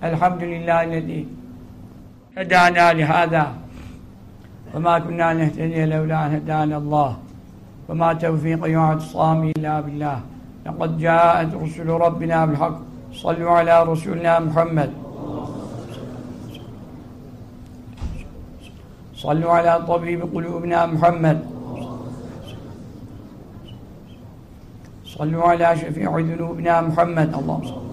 الحمد لله الذي هدانا لهذا. وما كنا نهتدي لولا أن هدانا الله. وما توفيقي واعتصامي إلا بالله. لقد جاءت رسل ربنا بالحق. صلوا على رسولنا محمد. صلوا على طبيب قلوبنا محمد. صلوا على شفيع ذنوبنا محمد. اللهم صل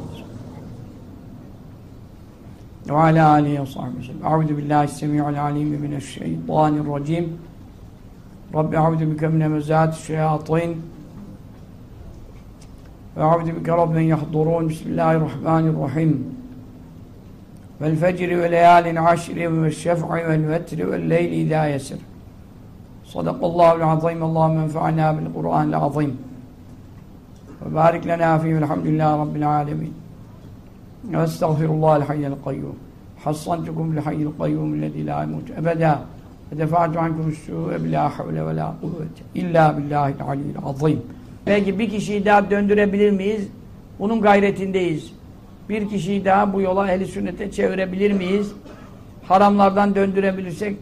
وعلى آله وصحبه وسلم. أعوذ بالله السميع العليم من الشيطان الرجيم. رب أعوذ بك من مزات الشياطين. وأعوذ بك رب من يحضرون. بسم الله الرحمن الرحيم. والفجر وليال عشر والشفع والوتر والليل إذا يسر. صدق الله العظيم. اللهم انفعنا بالقرآن العظيم. وبارك لنا فيه والحمد لله رب العالمين. واستغفر الله الحي القيوم حصنتكم بالحي القيوم الذي لا يموت أبدا ودفعت عنكم السوء بلا حول ولا قوة إلا بالله العلي العظيم Belki bir kişiyi daha döndürebilir miyiz? Bunun gayretindeyiz. Bir kişiyi daha bu yola ehli sünnete çevirebilir miyiz? Haramlardan döndürebilirsek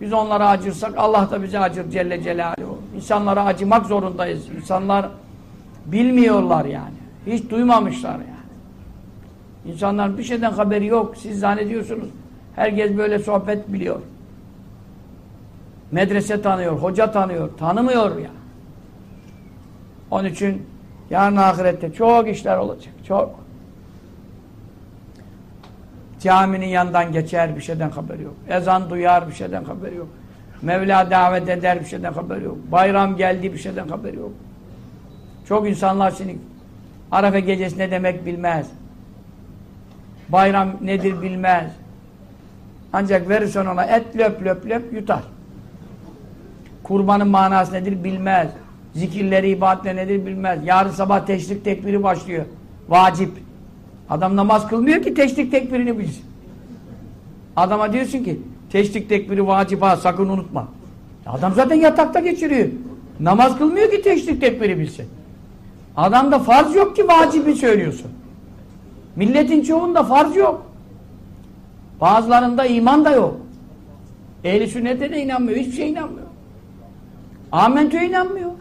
biz onlara acırsak Allah da bize acır Celle Celaluhu. İnsanlara acımak zorundayız. İnsanlar bilmiyorlar yani. Hiç duymamışlar yani. İnsanların bir şeyden haberi yok. Siz zannediyorsunuz. Herkes böyle sohbet biliyor. Medrese tanıyor, hoca tanıyor. Tanımıyor ya. Onun için yarın ahirette çok işler olacak. Çok. Caminin yanından geçer bir şeyden haberi yok. Ezan duyar bir şeyden haberi yok. Mevla davet eder bir şeyden haberi yok. Bayram geldi bir şeyden haberi yok. Çok insanlar şimdi Arafa gecesi ne demek bilmez. Bayram nedir bilmez. Ancak verirsen ona et löp löp löp yutar. Kurbanın manası nedir bilmez. Zikirleri, ibadetleri nedir bilmez. Yarın sabah teşrik tekbiri başlıyor. Vacip. Adam namaz kılmıyor ki teşrik tekbirini bilsin. Adama diyorsun ki teşrik tekbiri vacip ha sakın unutma. Adam zaten yatakta geçiriyor. Namaz kılmıyor ki teşrik tekbiri bilsin. Adamda farz yok ki vacibi söylüyorsun. Milletin çoğunda farz yok. Bazılarında iman da yok. Ehli sünnete de inanmıyor. Hiçbir şey inanmıyor. Amentü'ye inanmıyor.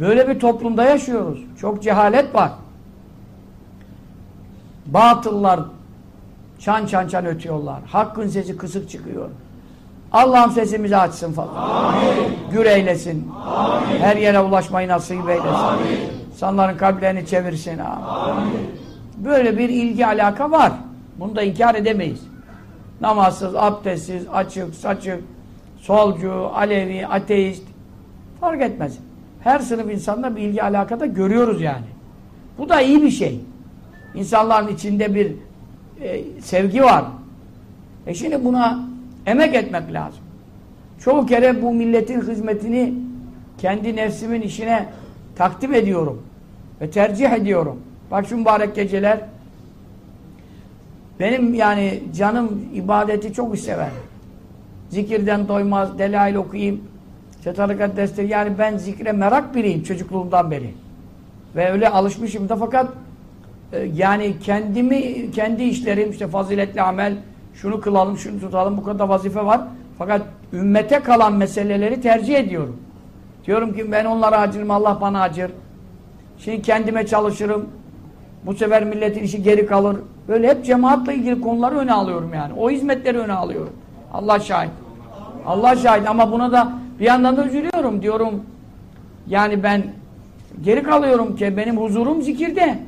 Böyle bir toplumda yaşıyoruz. Çok cehalet var. Batıllar çan çan çan ötüyorlar. Hakkın sesi kısık çıkıyor. Allah'ım sesimizi açsın falan. Amin. Gür eylesin. Amin. Her yere ulaşmayı nasip eylesin. Amin. İnsanların kalplerini çevirsin. Amin. Böyle bir ilgi alaka var. Bunu da inkar edemeyiz. Namazsız, abdestsiz, açık, saçık, solcu, alevi, ateist fark etmez. Her sınıf insanla bir ilgi alakada görüyoruz yani. Bu da iyi bir şey. İnsanların içinde bir e, sevgi var. E şimdi buna emek etmek lazım. Çoğu kere bu milletin hizmetini kendi nefsimin işine takdim ediyorum. Ve tercih ediyorum. Bak şu mübarek geceler benim yani canım ibadeti çok sever. Zikirden doymaz, delail okuyayım. İşte tarikat desteği. Yani ben zikre merak biriyim çocukluğumdan beri. Ve öyle alışmışım da fakat e, yani kendimi, kendi işlerim işte faziletli amel, şunu kılalım, şunu tutalım, bu kadar vazife var. Fakat ümmete kalan meseleleri tercih ediyorum. Diyorum ki ben onlara acırım, Allah bana acır. Şimdi kendime çalışırım. Bu sefer milletin işi geri kalır. Böyle hep cemaatle ilgili konuları öne alıyorum yani. O hizmetleri öne alıyorum. Allah şahit. Allah şahit ama buna da bir yandan da üzülüyorum diyorum. Yani ben geri kalıyorum ki benim huzurum zikirde.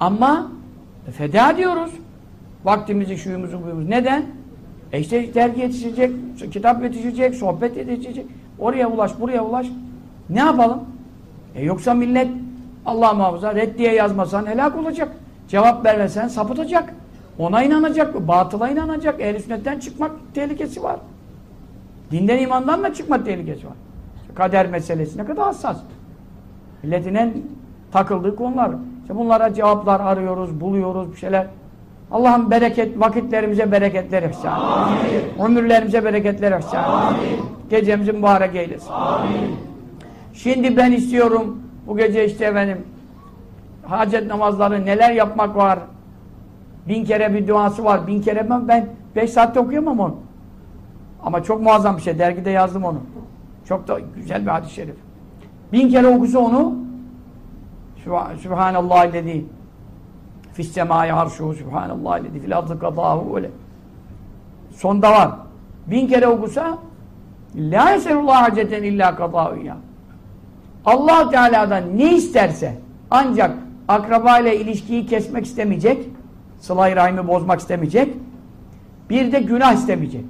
Ama feda diyoruz. Vaktimizi, şuyumuzu, buyumuzu. Neden? E işte dergi yetişecek, kitap yetişecek, sohbet yetişecek. Oraya ulaş, buraya ulaş. Ne yapalım? E yoksa millet Allah muhafaza reddiye yazmasan helak olacak. Cevap vermesen sapıtacak. Ona inanacak, batıla inanacak. Ehl-i sünnetten çıkmak tehlikesi var. Dinden imandan da çıkma tehlikesi var. Kader meselesi ne kadar hassas. Milletin en takıldığı konular. İşte bunlara cevaplar arıyoruz, buluyoruz bir şeyler. Allah'ım bereket, vakitlerimize bereketler ihsan. Amin. Ömürlerimize bereketler ihsan. Amin. Gecemizi mübarek eylesin. Amin. Şimdi ben istiyorum bu gece işte efendim hacet namazları neler yapmak var. Bin kere bir duası var. Bin kere ben, ben beş saatte okuyamam onu. Ama çok muazzam bir şey. Dergide yazdım onu. Çok da güzel bir hadis-i şerif. Bin kere okusa onu Sübhanallah illezi fis semai arşuhu Sübhanallah illezi fil ardı kadahu öyle. Sonda var. Bin kere okusa La eselullah haceten illa kadâhüyâ. allah Teala'dan ne isterse ancak akraba ile ilişkiyi kesmek istemeyecek, sıla-i rahimi bozmak istemeyecek, bir de günah istemeyecek.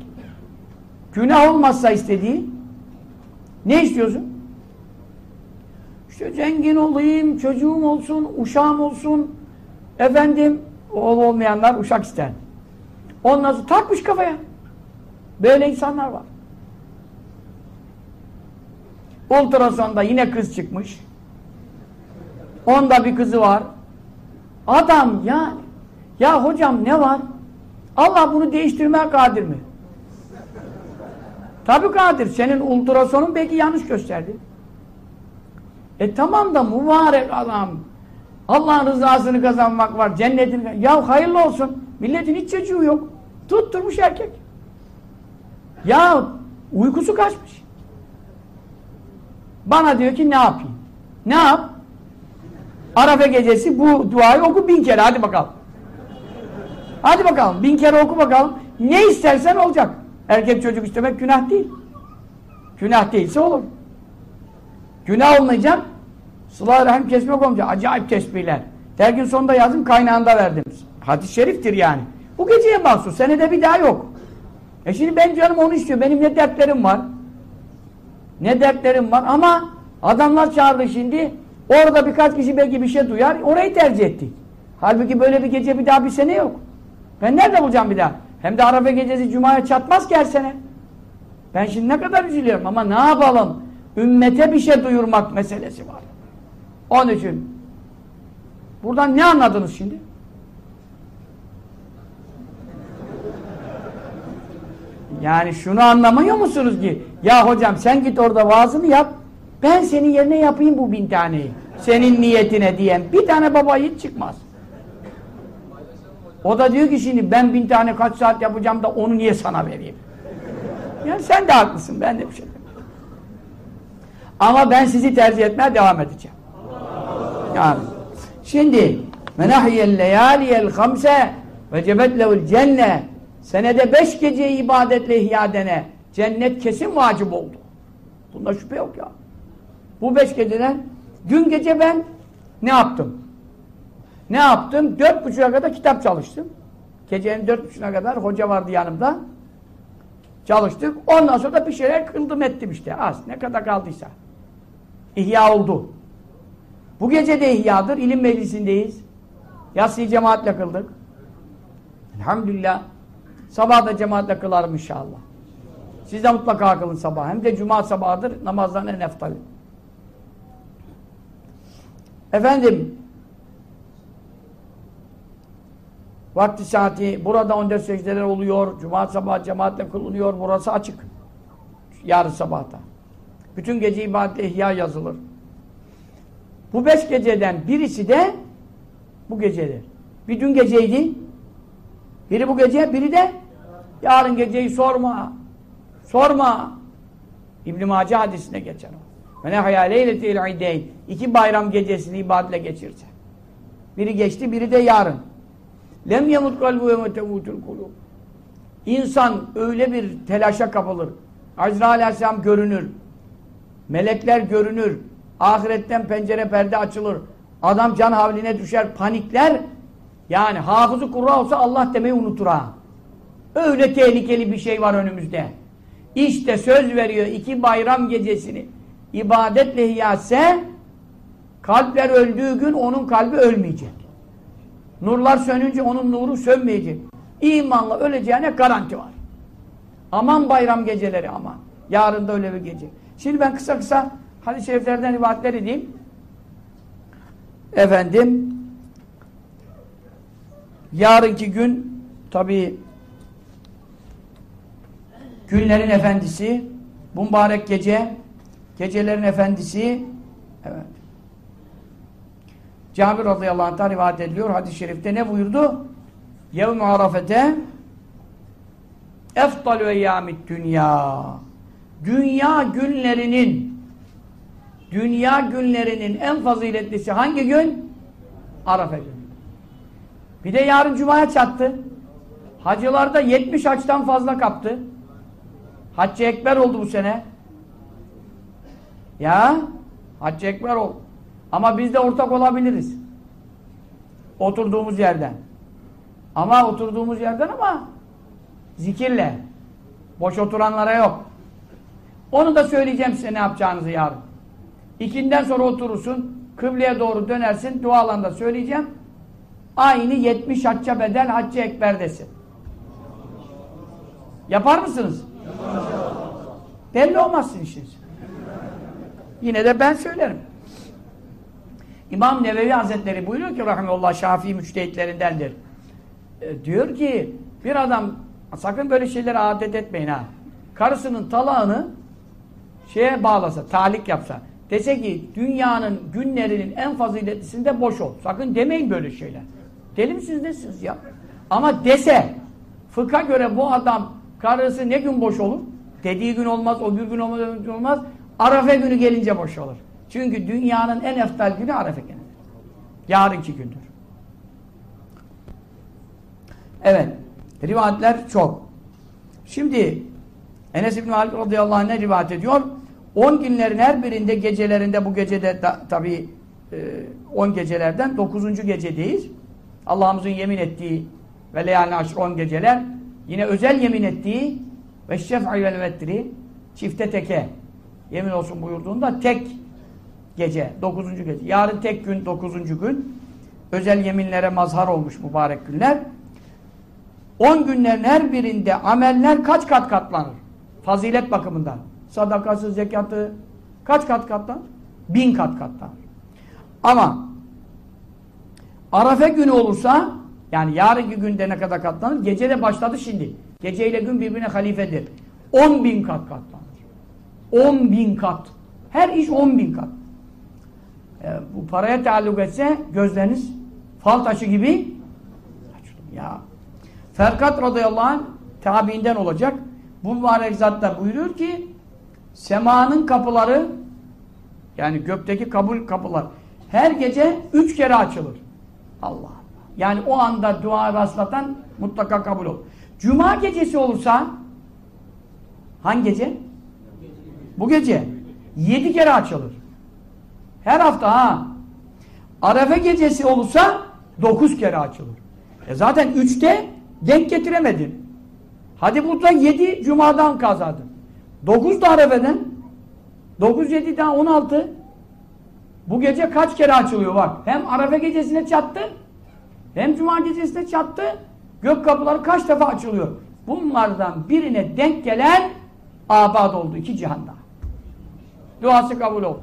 Günah olmazsa istediği ne istiyorsun? İşte zengin olayım, çocuğum olsun, uşağım olsun. Efendim, oğul olmayanlar uşak ister. Ondan sonra takmış kafaya. Böyle insanlar var. Ultrasonda yine kız çıkmış. Onda bir kızı var. Adam yani. Ya hocam ne var? Allah bunu değiştirmeye kadir mi? Tabii kadir. Senin ultrasonun belki yanlış gösterdi. E tamam da mübarek adam. Allah'ın rızasını kazanmak var. Cennetini Ya hayırlı olsun. Milletin hiç çocuğu yok. Tutturmuş erkek. Ya uykusu kaçmış. Bana diyor ki ne yapayım? Ne yap? Arafa gecesi bu duayı oku bin kere. Hadi bakalım. Hadi bakalım. Bin kere oku bakalım. Ne istersen olacak. Erkek çocuk istemek günah değil. Günah değilse olur. Günah olmayacak. Sıla rahim kesmek olmayacak. Acayip tesbihler. Dergin sonunda yazdım kaynağında verdim. Hadis-i şeriftir yani. Bu geceye mahsus. Senede bir daha yok. E şimdi ben canım onu istiyor. Benim ne dertlerim var. Ne dertlerim var ama adamlar çağırdı şimdi. Orada birkaç kişi belki bir şey duyar. Orayı tercih ettik. Halbuki böyle bir gece bir daha bir sene yok. Ben nerede bulacağım bir daha? Hem de Arafa gecesi Cuma'ya çatmaz ki her sene. Ben şimdi ne kadar üzülüyorum ama ne yapalım? Ümmete bir şey duyurmak meselesi var. Onun için buradan ne anladınız şimdi? Yani şunu anlamıyor musunuz ki? Ya hocam sen git orada vaazını yap. Ben senin yerine yapayım bu bin taneyi. Senin niyetine diyen bir tane baba hiç çıkmaz. O da diyor ki şimdi ben bin tane kaç saat yapacağım da onu niye sana vereyim? Yani sen de haklısın. Ben de bir şey. Ama ben sizi tercih etmeye devam edeceğim. Yani. Şimdi menahiyel leyaliyel hamse ve cebet lehul cenne senede beş gece ibadetle ihya dene cennet kesin vacip oldu. Bunda şüphe yok ya. Bu beş geceden dün gece ben ne yaptım? Ne yaptım? Dört buçuğa kadar kitap çalıştım. Gecenin dört buçuğuna kadar hoca vardı yanımda. Çalıştık. Ondan sonra da bir şeyler kıldım ettim işte. Az. Ne kadar kaldıysa. İhya oldu. Bu gece de ihyadır. İlim meclisindeyiz. Yatsıyı cemaatle kıldık. Elhamdülillah. Sabah da cemaatle kılarım inşallah. Siz de mutlaka kılın sabah. Hem de cuma sabahıdır. Namazdan en eftali. Efendim vakti saati burada 14 secdeler oluyor. Cuma sabahı cemaatle kılınıyor. Burası açık. Yarın sabahta. Bütün gece ibadet ihya yazılır. Bu beş geceden birisi de bu gecedir. Bir dün geceydi. Biri bu gece, biri de yarın geceyi sorma. Sorma. İbn-i Mace hadisine geçer o. Ve ne hayaleyletil ideyn. İki bayram gecesini ibadetle geçirse. Biri geçti, biri de yarın. Lem yemut kalbu ve metevutul kulub. İnsan öyle bir telaşa kapılır. Azrail aleyhisselam görünür. Melekler görünür. Ahiretten pencere perde açılır. Adam can havline düşer, panikler. Yani hafızı kurra olsa Allah demeyi unutur ha. Öyle tehlikeli bir şey var önümüzde. İşte söz veriyor iki bayram gecesini ibadetle hiyase kalpler öldüğü gün onun kalbi ölmeyecek. Nurlar sönünce onun nuru sönmeyecek. İmanla öleceğine garanti var. Aman bayram geceleri aman. Yarın da öyle bir gece. Şimdi ben kısa kısa hadis-i şeriflerden rivayetler edeyim. Efendim yarınki gün tabi günlerin efendisi mübarek gece gecelerin efendisi evet Cabir radıyallahu anh'tan rivayet ediliyor. Hadis-i şerifte ne buyurdu? Yevm-i Arafete eftalü eyyâmid dünya dünya günlerinin dünya günlerinin en faziletlisi hangi gün? Arafa günü. Bir de yarın Cuma'ya çattı. Hacılarda 70 haçtan fazla kaptı. Haccı Ekber oldu bu sene. Ya Haccı Ekber oldu. Ama biz de ortak olabiliriz. Oturduğumuz yerden. Ama oturduğumuz yerden ama zikirle. Boş oturanlara yok. Onu da söyleyeceğim size ne yapacağınızı yarın. İkinden sonra oturursun, kıbleye doğru dönersin, dualarında söyleyeceğim. Aynı 70 hacca bedel haccı ekberdesin. Yapar mısınız? Belli olmazsın işiniz. Yine de ben söylerim. İmam Nevevi Hazretleri buyuruyor ki rahmetullah Şafii müçtehitlerindendir. E, diyor ki bir adam sakın böyle şeylere adet etmeyin ha. Karısının talağını şeye bağlasa, talik yapsa. Dese ki dünyanın günlerinin en faziletlisinde boş ol. Sakın demeyin böyle şeyler. Deli misiniz nesiniz ya? Ama dese fıkha göre bu adam karısı ne gün boş olur? Dediği gün olmaz, o gün olmaz, öbür gün olmaz. Arafe günü gelince boş olur. Çünkü dünyanın en eftal günü Arafe günüdür. Yarınki gündür. Evet. Rivayetler çok. Şimdi Enes İbn Malik radıyallahu anh ne rivayet ediyor? 10 günlerin her birinde gecelerinde bu gecede tabi 10 e, gecelerden 9. gecedeyiz. Allah'ımızın yemin ettiği ve leyalini aşr 10 geceler yine özel yemin ettiği ve şef'i vel vetri çifte teke yemin olsun buyurduğunda tek gece, 9. gece. Yarın tek gün, 9. gün. Özel yeminlere mazhar olmuş mübarek günler. 10 günlerin her birinde ameller kaç kat katlanır? Fazilet bakımından. Sadakası, zekatı kaç kat katlanır? Bin kat katlanır. Ama Arafe günü olursa yani yarınki günde ne kadar katlanır? Gece de başladı şimdi. Gece ile gün birbirine halifedir. 10 bin kat katlanır. 10 bin kat. Her iş 10 bin kat. E, bu paraya taalluk etse gözleriniz fal taşı gibi ya. Ferkat radıyallahu anh tabiinden olacak. Bu mübarek zat buyuruyor ki semanın kapıları yani gökteki kabul kapılar her gece üç kere açılır. Allah Allah. Yani o anda dua rastlatan mutlaka kabul olur. Cuma gecesi olursa hangi gece? Bu gece. Yedi kere açılır. Her hafta ha. Arefe gecesi olursa dokuz kere açılır. E zaten üçte denk getiremedin. Hadi burada yedi cumadan kazadın. Dokuz da Arefe'den. Dokuz yedi daha on altı. Bu gece kaç kere açılıyor bak. Hem Arefe gecesine çattı hem Cuma gecesine çattı. Gök kapıları kaç defa açılıyor. Bunlardan birine denk gelen abad oldu iki cihanda. Duası kabul oldu.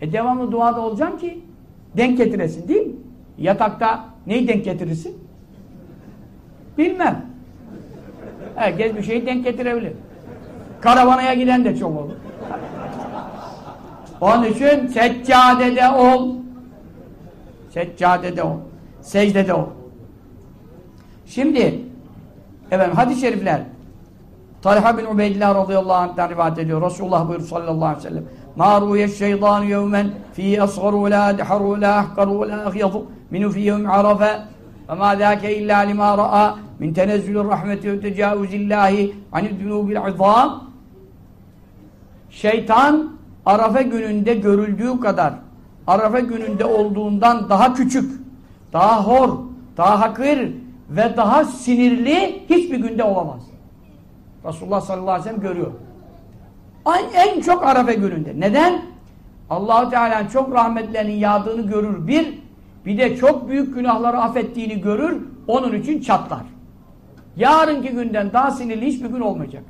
E devamlı duada olacaksın ki denk getiresin değil mi? Yatakta neyi denk getirirsin? Bilmem. Herkes bir şeyi denk getirebilir. Karavanaya giden de çok olur. Onun için seccadede ol. Seccadede ol. Secdede ol. Şimdi efendim hadis-i şerifler Talha bin Ubeydillah radıyallahu anh'tan rivayet ediyor. Resulullah buyur sallallahu aleyhi ve sellem. Ma ruye şeytan yevmen fi asgaru la deharu la ahkaru la ahyadu minu fi yevm arafe ve ma zâke illâ limâ ra'a min tenezzülü rahmeti ve tecavüzillahi anid dunubil azam Şeytan Arafa gününde görüldüğü kadar Arafa gününde olduğundan daha küçük, daha hor, daha hakir ve daha sinirli hiçbir günde olamaz. Resulullah sallallahu aleyhi ve sellem görüyor. En çok Arafa gününde. Neden? Allahu Teala'nın çok rahmetlerinin yağdığını görür bir, bir de çok büyük günahları affettiğini görür, onun için çatlar. Yarınki günden daha sinirli hiçbir gün olmayacak.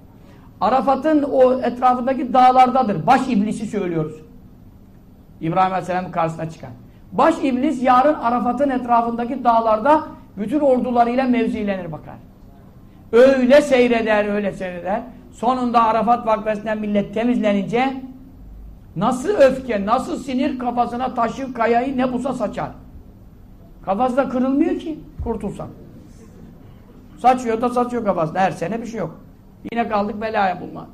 Arafat'ın o etrafındaki dağlardadır. Baş iblisi söylüyoruz. İbrahim Aleyhisselam'ın karşısına çıkan. Baş iblis yarın Arafat'ın etrafındaki dağlarda bütün ordularıyla mevzilenir bakar. Öyle seyreder, öyle seyreder. Sonunda Arafat vakfesinden millet temizlenince nasıl öfke, nasıl sinir kafasına taşı, kayayı ne busa saçar. Kafası da kırılmıyor ki kurtulsan. Saçıyor da saçıyor kafasında. Her sene bir şey yok. Yine kaldık belaya bulma.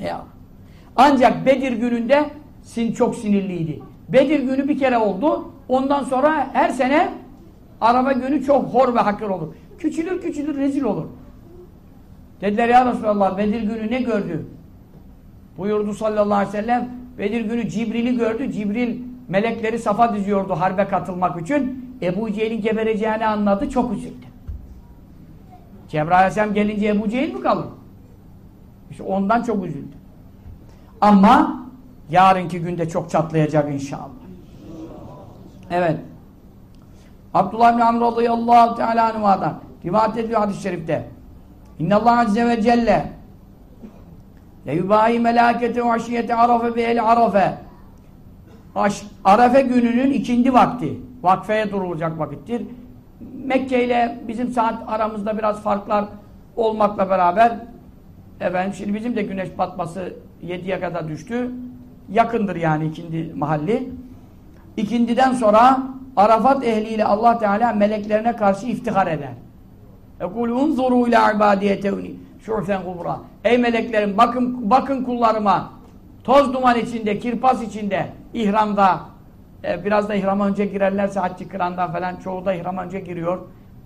Ya. Ancak Bedir gününde sin çok sinirliydi. Bedir günü bir kere oldu. Ondan sonra her sene araba günü çok hor ve hakir olur. Küçülür küçülür rezil olur. Dediler ya Resulallah Bedir günü ne gördü? Buyurdu sallallahu aleyhi ve sellem Bedir günü Cibril'i gördü. Cibril melekleri safa diziyordu harbe katılmak için. Ebu Cehil'in gebereceğini anladı. Çok üzüldü. Cebrail aleyhisselam gelince Ebu Cehil mi kalır? İşte ondan çok üzüldü. Ama yarınki günde çok çatlayacak inşallah. Evet. Abdullah bin Amr radıyallahu teala anhu'dan rivayet ediyor hadis-i şerifte. İnnallah azze ve celle leyubahi melâkete ve aşiyete arafe el arafe Arafe gününün ikindi vakti. Vakfeye durulacak vakittir. Mekke ile bizim saat aramızda biraz farklar olmakla beraber efendim şimdi bizim de güneş batması 7'ye kadar düştü. Yakındır yani ikindi mahalli. İkindiden sonra Arafat ehliyle Allah Teala meleklerine karşı iftihar eder. Ekul unzuru ila ibadiyetevni şu'fen kubra. Ey meleklerim bakın bakın kullarıma toz duman içinde, kirpas içinde, ihramda e, biraz da ihrama önce girerlerse haccı kırandan falan çoğu da ihrama önce giriyor.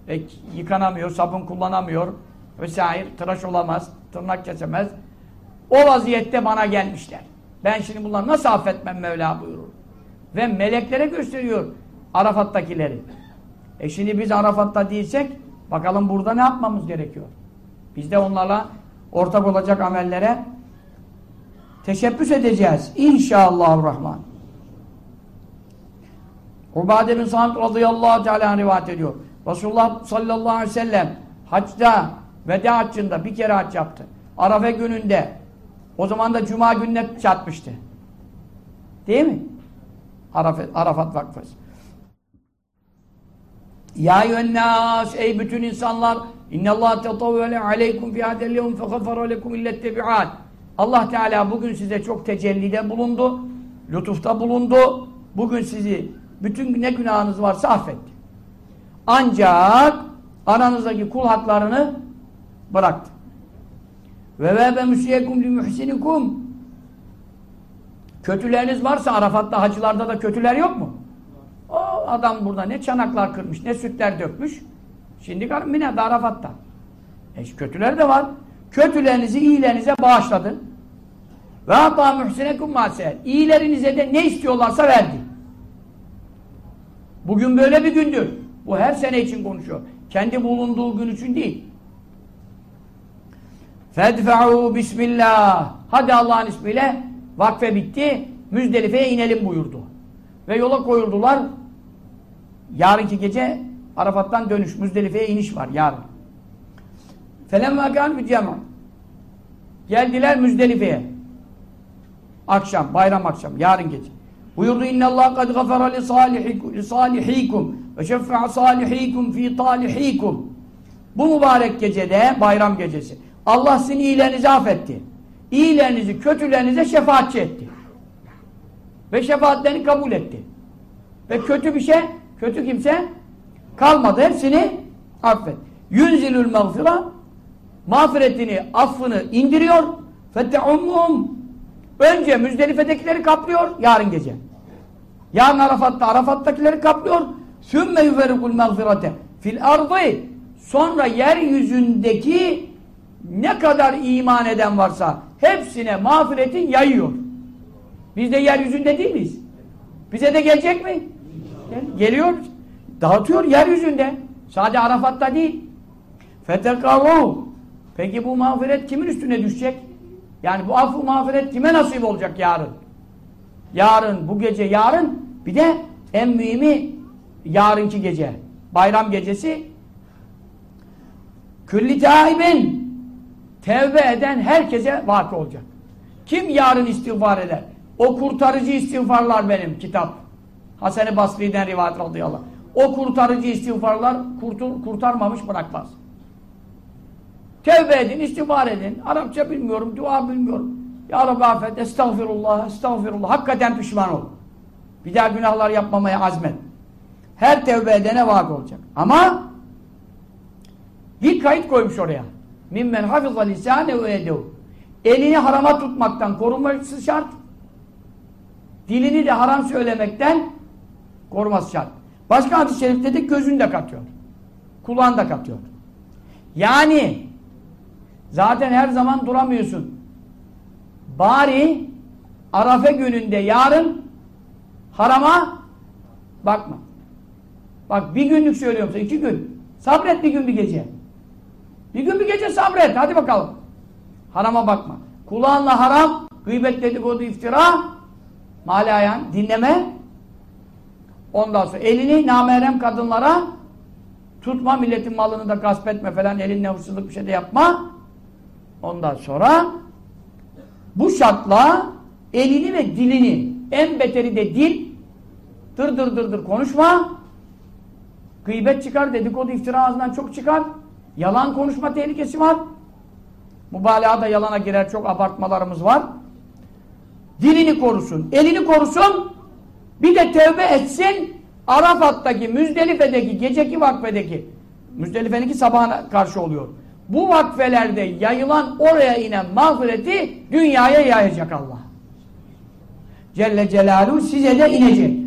E, yıkanamıyor, sabun kullanamıyor vesaire. Tıraş olamaz, tırnak kesemez. O vaziyette bana gelmişler. Ben şimdi bunları nasıl affetmem Mevla buyurur. Ve meleklere gösteriyor Arafat'takileri. E şimdi biz Arafat'ta değilsek bakalım burada ne yapmamız gerekiyor? Biz de onlarla ortak olacak amellere teşebbüs edeceğiz. İnşallahurrahman. Ubade bin Samit radıyallahu teala rivayet ediyor. Resulullah sallallahu aleyhi ve sellem haçta veda haccında bir kere hac yaptı. Arafe gününde o zaman da cuma gününe çatmıştı. Değil mi? Arafat, Arafat Vakfı'sı. Ya yönnas ey bütün insanlar innallah tetavvele aleykum fi hadel yevm fegafara lekum illet tebi'at Allah Teala bugün size çok tecellide bulundu. Lütufta bulundu. Bugün sizi bütün ne günahınız varsa affetti. Ancak aranızdaki kul haklarını bıraktı. Ve vebe müsiyekum li muhsinikum Kötüleriniz varsa Arafat'ta hacılarda da kötüler yok mu? O adam burada ne çanaklar kırmış, ne sütler dökmüş. Şimdi Mine'de Arafat'ta. E kötüler de var. Kötülerinizi iyilerinize bağışladın. Ve hatta muhsinekum masel. İyilerinize de ne istiyorlarsa verdi. Bugün böyle bir gündür. Bu her sene için konuşuyor. Kendi bulunduğu gün için değil. Fedfe'u bismillah. Hadi Allah'ın ismiyle vakfe bitti. Müzdelife'ye inelim buyurdu. Ve yola koyuldular. Yarınki gece Arafat'tan dönüş. Müzdelife'ye iniş var yarın. Felemme kân cema. Geldiler Müzdelife'ye. Akşam, bayram akşam, yarın gece. Buyurdu innallah kad gafara li salihikum ve şeffa'a salihikum fi talihikum. Bu mübarek gecede, bayram gecesi. Allah sizin iyilerinizi affetti. İyilerinizi, kötülerinize şefaatçi etti. Ve şefaatlerini kabul etti. Ve kötü bir şey, kötü kimse kalmadı. Hepsini affet. Yunzilül mağfira mağfiretini, affını indiriyor. Fette'ummum Önce Müzdelife'dekileri kaplıyor yarın gece. Yarın Arafat'ta Arafat'takileri kaplıyor. Sümme yuferikul mağfirate fil ardı sonra yeryüzündeki ne kadar iman eden varsa hepsine mağfiretin yayıyor. Biz de yeryüzünde değil miyiz? Bize de gelecek mi? Geliyor. Dağıtıyor yeryüzünde. Sadece Arafat'ta değil. Fetekavu. Peki bu mağfiret kimin üstüne düşecek? Yani bu affı mağfiret kime nasip olacak yarın? Yarın, bu gece yarın bir de en mühimi yarınki gece. Bayram gecesi külli taibin tevbe eden herkese vakı olacak. Kim yarın istiğfar eder? O kurtarıcı istiğfarlar benim kitap. Hasan-ı Basri'den rivayet radıyallahu O kurtarıcı istiğfarlar kurtur, kurtarmamış bırakmaz. Tevbe edin, istiğfar edin. Arapça bilmiyorum, dua bilmiyorum. Ya Rabbi affet, estağfirullah, estağfirullah. Hakikaten pişman ol. Bir daha günahlar yapmamaya azmet. Her tevbe edene vakı olacak. Ama bir kayıt koymuş oraya. Mimmen hafıza lisane ve edehu. Elini harama tutmaktan korunması şart. Dilini de haram söylemekten koruması şart. Başka hadis-i şerifte de gözünü de katıyor. Kulağını da katıyor. Yani zaten her zaman duramıyorsun. Bari Arafe gününde yarın harama bakma. Bak bir günlük söylüyorum sana, iki gün. Sabret bir gün bir gece. Bir gün bir gece sabret. Hadi bakalım. Harama bakma. Kulağınla haram, gıybet dedikodu iftira, malayan, dinleme. Ondan sonra elini namerem kadınlara tutma, milletin malını da gasp etme falan, elinle hırsızlık bir şey de yapma. Ondan sonra bu şartla elini ve dilini, en beteri de dil, dır dır dır dır konuşma, gıybet çıkar, dedikodu iftira ağzından çok çıkar, yalan konuşma tehlikesi var. Mübalağa da yalana girer, çok abartmalarımız var. Dilini korusun, elini korusun, bir de tevbe etsin, Arafat'taki, Müzdelife'deki, geceki vakfedeki, Müzdelife'ninki sabahına karşı oluyor Bu vakfelerde yayılan, oraya inen mağfireti dünyaya yayacak Allah. Celle Celaluhu size de inecek.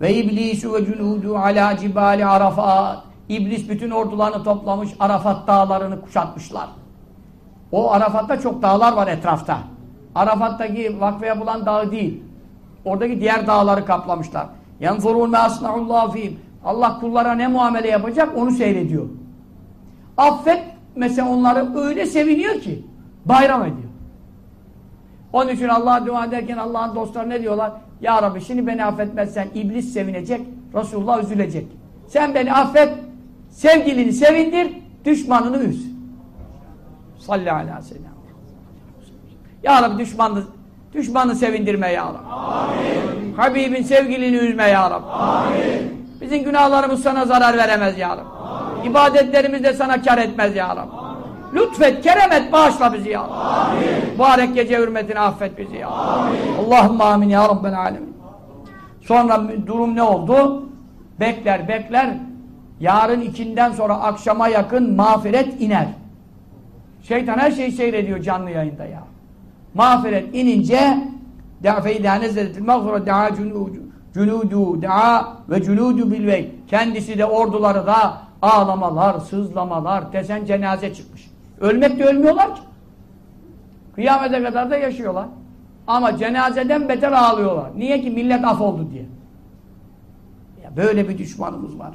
Ve iblisu ve cunudu ala cibali arafat. İblis bütün ordularını toplamış, Arafat dağlarını kuşatmışlar. O Arafat'ta çok dağlar var etrafta. Arafat'taki vakfe yapılan dağ değil. Oradaki diğer dağları kaplamışlar. يَنْفُرُونَ مَا أَصْنَعُ ف۪يهِمْ Allah kullara ne muamele yapacak onu seyrediyor. Affet mesela onları öyle seviniyor ki bayram ediyor. Onun için Allah'a dua ederken Allah'ın dostları ne diyorlar? Ya Rabbi şimdi beni affetmezsen iblis sevinecek, Resulullah üzülecek. Sen beni affet, sevgilini sevindir, düşmanını üz. Salli ala seyyidina. Ya Rabbi düşmanını, düşmanını sevindirme ya Rabbi. Amin. Habibin sevgilini üzme ya Rabbi. Amin. Bizim günahlarımız sana zarar veremez ya Rabbi. Amin. İbadetlerimiz de sana kar etmez ya Rabbi. Amin. Lütfet, kerem et, bağışla bizi ya Rabbi. Amin. Mübarek gece hürmetine affet bizi ya Rabbi. Allahümme amin ya Rabbel alemin. Sonra durum ne oldu? Bekler, bekler. Yarın ikinden sonra akşama yakın mağfiret iner. Şeytan her şeyi seyrediyor canlı yayında ya. Mağfiret inince فَاِذَا نَزَلَتِ الْمَغْفُرَ دَعَا cünudu daa ve cünudu bilvey. Kendisi de orduları da ağlamalar, sızlamalar, desen cenaze çıkmış. Ölmek de ölmüyorlar ki. Kıyamete kadar da yaşıyorlar. Ama cenazeden beter ağlıyorlar. Niye ki? Millet af oldu diye. Ya böyle bir düşmanımız var.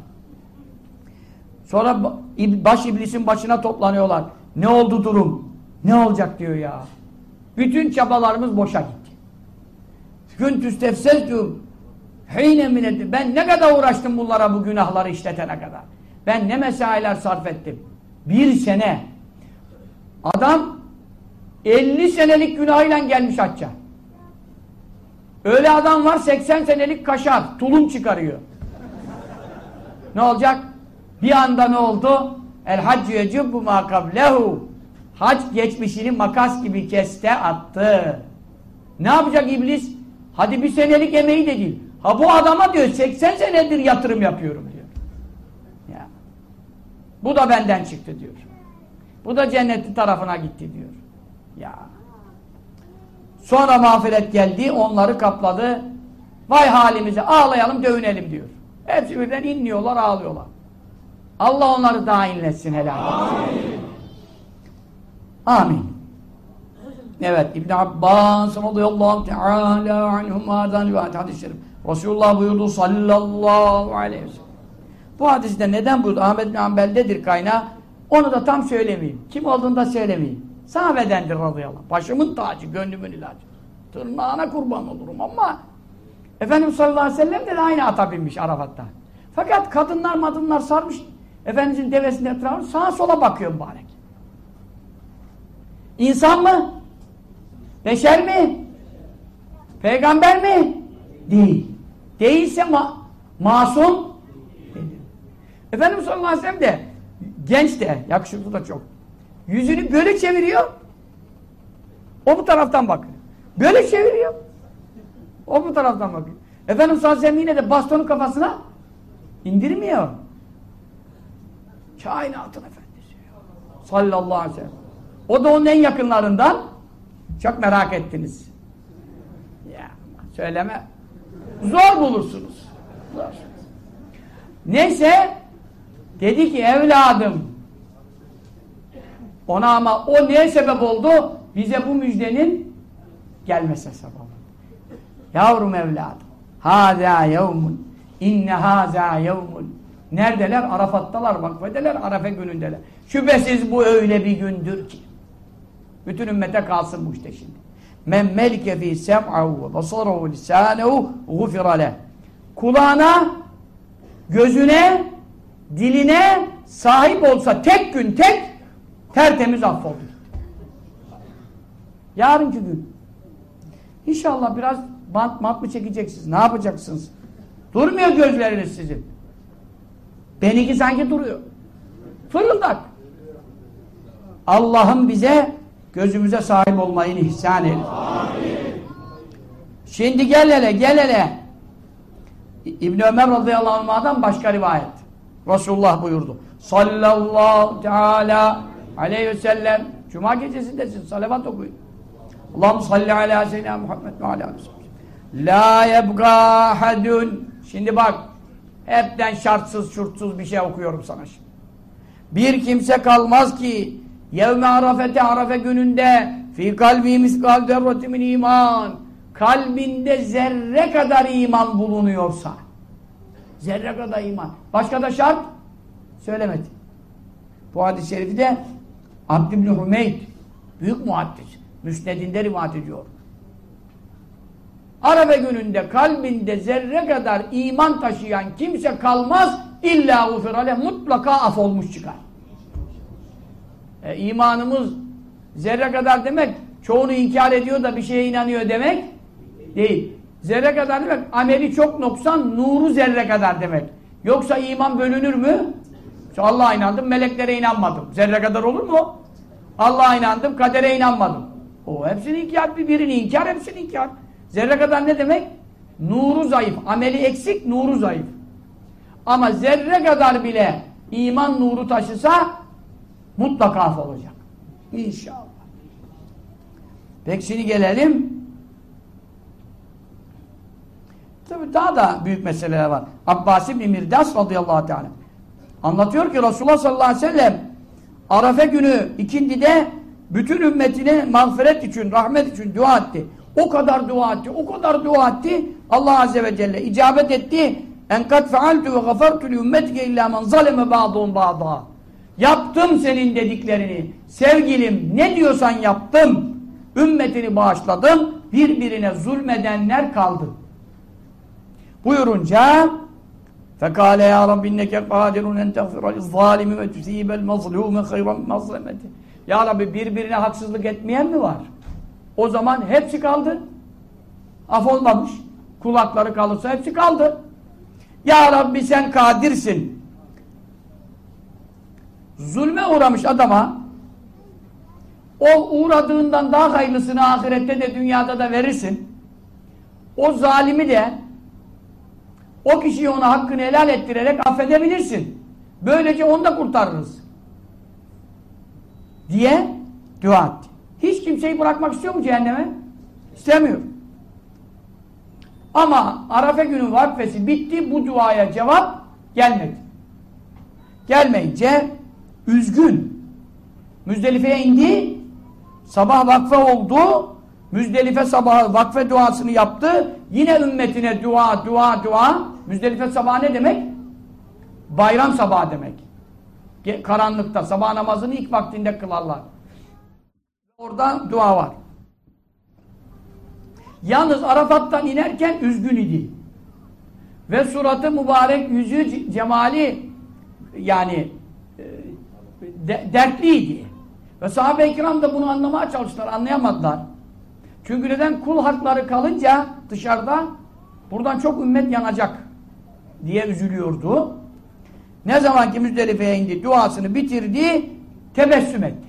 Sonra baş iblisin başına toplanıyorlar. Ne oldu durum? Ne olacak diyor ya. Bütün çabalarımız boşa gitti. Küntüs tefseltüm heyne mineddi. Ben ne kadar uğraştım bunlara bu günahları işletene kadar. Ben ne mesailer sarf ettim. Bir sene. Adam 50 senelik günahıyla gelmiş hacca. Öyle adam var 80 senelik kaşar, tulum çıkarıyor. ne olacak? Bir anda ne oldu? El haccü yecubbu ma kablehu. Hac geçmişini makas gibi keste attı. Ne yapacak iblis? Hadi bir senelik emeği de değil. Ha bu adama diyor 80 senedir yatırım yapıyorum. Bu da benden çıktı diyor. Bu da cennetli tarafına gitti diyor. Ya. Sonra mağfiret geldi, onları kapladı. Vay halimize ağlayalım, dövünelim diyor. Hepsi birden inliyorlar, ağlıyorlar. Allah onları daha inletsin helal Amin. Amin. Evet İbn Abbas radıyallahu teala anhuma'dan rivayet hadis-i şerif. Resulullah buyurdu sallallahu aleyhi ve sellem. Bu hadiste neden buyurdu? Ahmet bin Hanbel'dedir kaynağı. Onu da tam söylemeyeyim. Kim olduğunu da söylemeyeyim. Sahabedendir radıyallahu. Başımın tacı, gönlümün ilacı. Tırnağına kurban olurum ama Efendimiz sallallahu aleyhi ve sellem de aynı ata binmiş Arafat'ta. Fakat kadınlar madınlar sarmış Efendimizin devesinin etrafına sağa sola bakıyor mübarek. İnsan mı? Beşer mi? Peygamber mi? Değil. Değilse ma masum Efendimiz sallallahu aleyhi ve sellem de genç de, yakışıklı da çok. Yüzünü böyle çeviriyor. O bu taraftan bakıyor. Böyle çeviriyor. O bu taraftan bakıyor. Efendimiz sallallahu aleyhi ve sellem yine de bastonu kafasına indirmiyor. Kainatın efendisi. Sallallahu aleyhi ve sellem. O da onun en yakınlarından. Çok merak ettiniz. Ya söyleme. Zor bulursunuz. Zor. Neyse dedi ki evladım ona ama o neye sebep oldu? Bize bu müjdenin gelmesine sebep oldu. Yavrum evladım. Hâzâ yevmun. İnne hâzâ yevmun. Neredeler? Arafat'talar, vakfedeler, Arafe günündeler. Şüphesiz bu öyle bir gündür ki. Bütün ümmete kalsın bu işte şimdi. Men melike fî sem'ahu ve basarahu lisânehu gufira leh. Kulağına, gözüne, diline sahip olsa tek gün tek tertemiz affoldu. Yarınki gün. İnşallah biraz bant mat mı çekeceksiniz? Ne yapacaksınız? Durmuyor gözleriniz sizin. Benimki sanki duruyor. Fırıldak. Allah'ım bize gözümüze sahip olmayı ihsan eyle. Şimdi gel hele gel hele. İbn Ömer radıyallahu anh'dan başka rivayet. Resulullah buyurdu. Sallallahu teala aleyhi ve sellem Cuma gecesindesin salavat okuyun. Allah'ım salli ala seyyidina Muhammed ve ala La yebgâ ahadun Şimdi bak hepten şartsız şurtsuz bir şey okuyorum sana şimdi. Bir kimse kalmaz ki yevme arafete arafe gününde fi kalbi miskal derretimin iman kalbinde zerre kadar iman bulunuyorsa zerre kadar iman. Başka da şart söylemedi. Bu hadis-i şerifi de Abd ibn Hümeyd büyük muhaddis. Müsnedinde rivayet ediyor. Arabe gününde kalbinde zerre kadar iman taşıyan kimse kalmaz illa ufirale mutlaka af olmuş çıkar. E, imanımız zerre kadar demek çoğunu inkar ediyor da bir şeye inanıyor demek değil. Zerre kadar demek ameli çok noksan nuru zerre kadar demek. Yoksa iman bölünür mü? Allah'a inandım, meleklere inanmadım. Zerre kadar olur mu? Allah'a inandım, kadere inanmadım. O hepsini inkar, birini inkar, hepsini inkar. Zerre kadar ne demek? Nuru zayıf. Ameli eksik, nuru zayıf. Ama zerre kadar bile iman nuru taşısa mutlaka af olacak. İnşallah. Peki şimdi gelelim. Tabi daha da büyük meseleler var. Abbas İbni Mirdas radıyallahu teala anlatıyor ki Resulullah sallallahu aleyhi ve sellem Arafe günü ikindide bütün ümmetine mağfiret için, rahmet için dua etti. O kadar dua etti, o kadar dua etti. Allah Azze ve Celle icabet etti. En kad fealtu ve gafartu li ümmetike illa men zaleme ba'dun ba'da. Yaptım senin dediklerini. Sevgilim ne diyorsan yaptım. Ümmetini bağışladım. Birbirine zulmedenler kaldı buyurunca Fekale ya Rabbi inneke kadirun en teğfiral zalimi ve tüsibel mazlume hayran mazlemeti. Ya Rabbi birbirine haksızlık etmeyen mi var? O zaman hepsi kaldı. Af olmamış. Kulakları kalırsa hepsi kaldı. Ya Rabbi sen kadirsin. Zulme uğramış adama o uğradığından daha hayırlısını ahirette de dünyada da verirsin. O zalimi de o kişiyi ona hakkını helal ettirerek affedebilirsin. Böylece onu da kurtarırız. Diye dua etti. Hiç kimseyi bırakmak istiyor mu cehenneme? İstemiyor. Ama Arafe günü vakfesi bitti. Bu duaya cevap gelmedi. Gelmeyince üzgün. Müzdelife'ye indi. Sabah vakfe oldu. Müzdelife sabahı vakfe duasını yaptı. Yine ümmetine dua, dua, dua. Müzdelife sabahı ne demek? Bayram sabahı demek. Karanlıkta sabah namazını ilk vaktinde kılarlar. Orada dua var. Yalnız Arafat'tan inerken üzgün idi. Ve suratı mübarek yüzü cemali yani e, de, dertliydi. Ve sahabe-i kiram da bunu anlamaya çalıştılar, anlayamadılar. Çünkü neden? Kul hakları kalınca dışarıda buradan çok ümmet yanacak diye üzülüyordu. Ne zaman ki Müzdelife'ye indi, duasını bitirdi, tebessüm etti.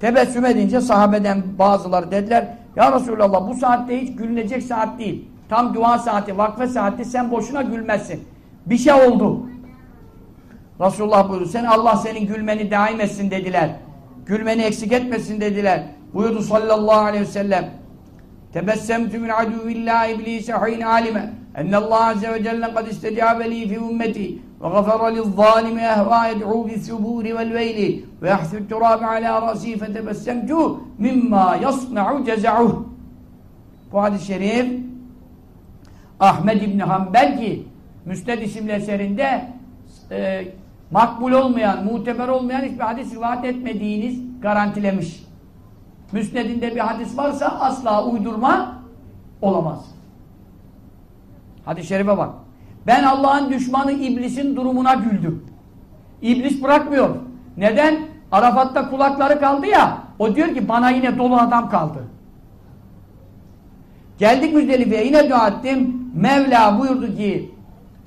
Tebessüm edince sahabeden bazıları dediler, Ya Resulallah bu saatte hiç gülünecek saat değil. tam dua saati, vakfe saati sen boşuna gülmezsin. Bir şey oldu. Resulullah buyurdu. Sen Allah senin gülmeni daim etsin dediler. Gülmeni eksik etmesin dediler. Buyurdu sallallahu aleyhi ve sellem. Tebessemtü min aduvillahi iblise hîne alime ennallâhe azze ve celle kad istecâbe li fi ümmeti ve gafara lizzâlimi ehvâ yed'û bis-subûri vel veyli ve yahthü turâbe alâ rasî fetebessemtü mimmâ yasna'u ceza'uh bu hadis-i şerif Ahmed İbni Hanbel ki Müsned isimli eserinde e, makbul olmayan, muteber olmayan hiçbir hadis rivayet etmediğiniz garantilemiş. Müsnedinde bir hadis varsa asla uydurma olamaz. Hadis-i şerife bak. Ben Allah'ın düşmanı iblisin durumuna güldüm. İblis bırakmıyor. Neden? Arafat'ta kulakları kaldı ya, o diyor ki bana yine dolu adam kaldı. Geldik Müzdelife'ye yine dua ettim. Mevla buyurdu ki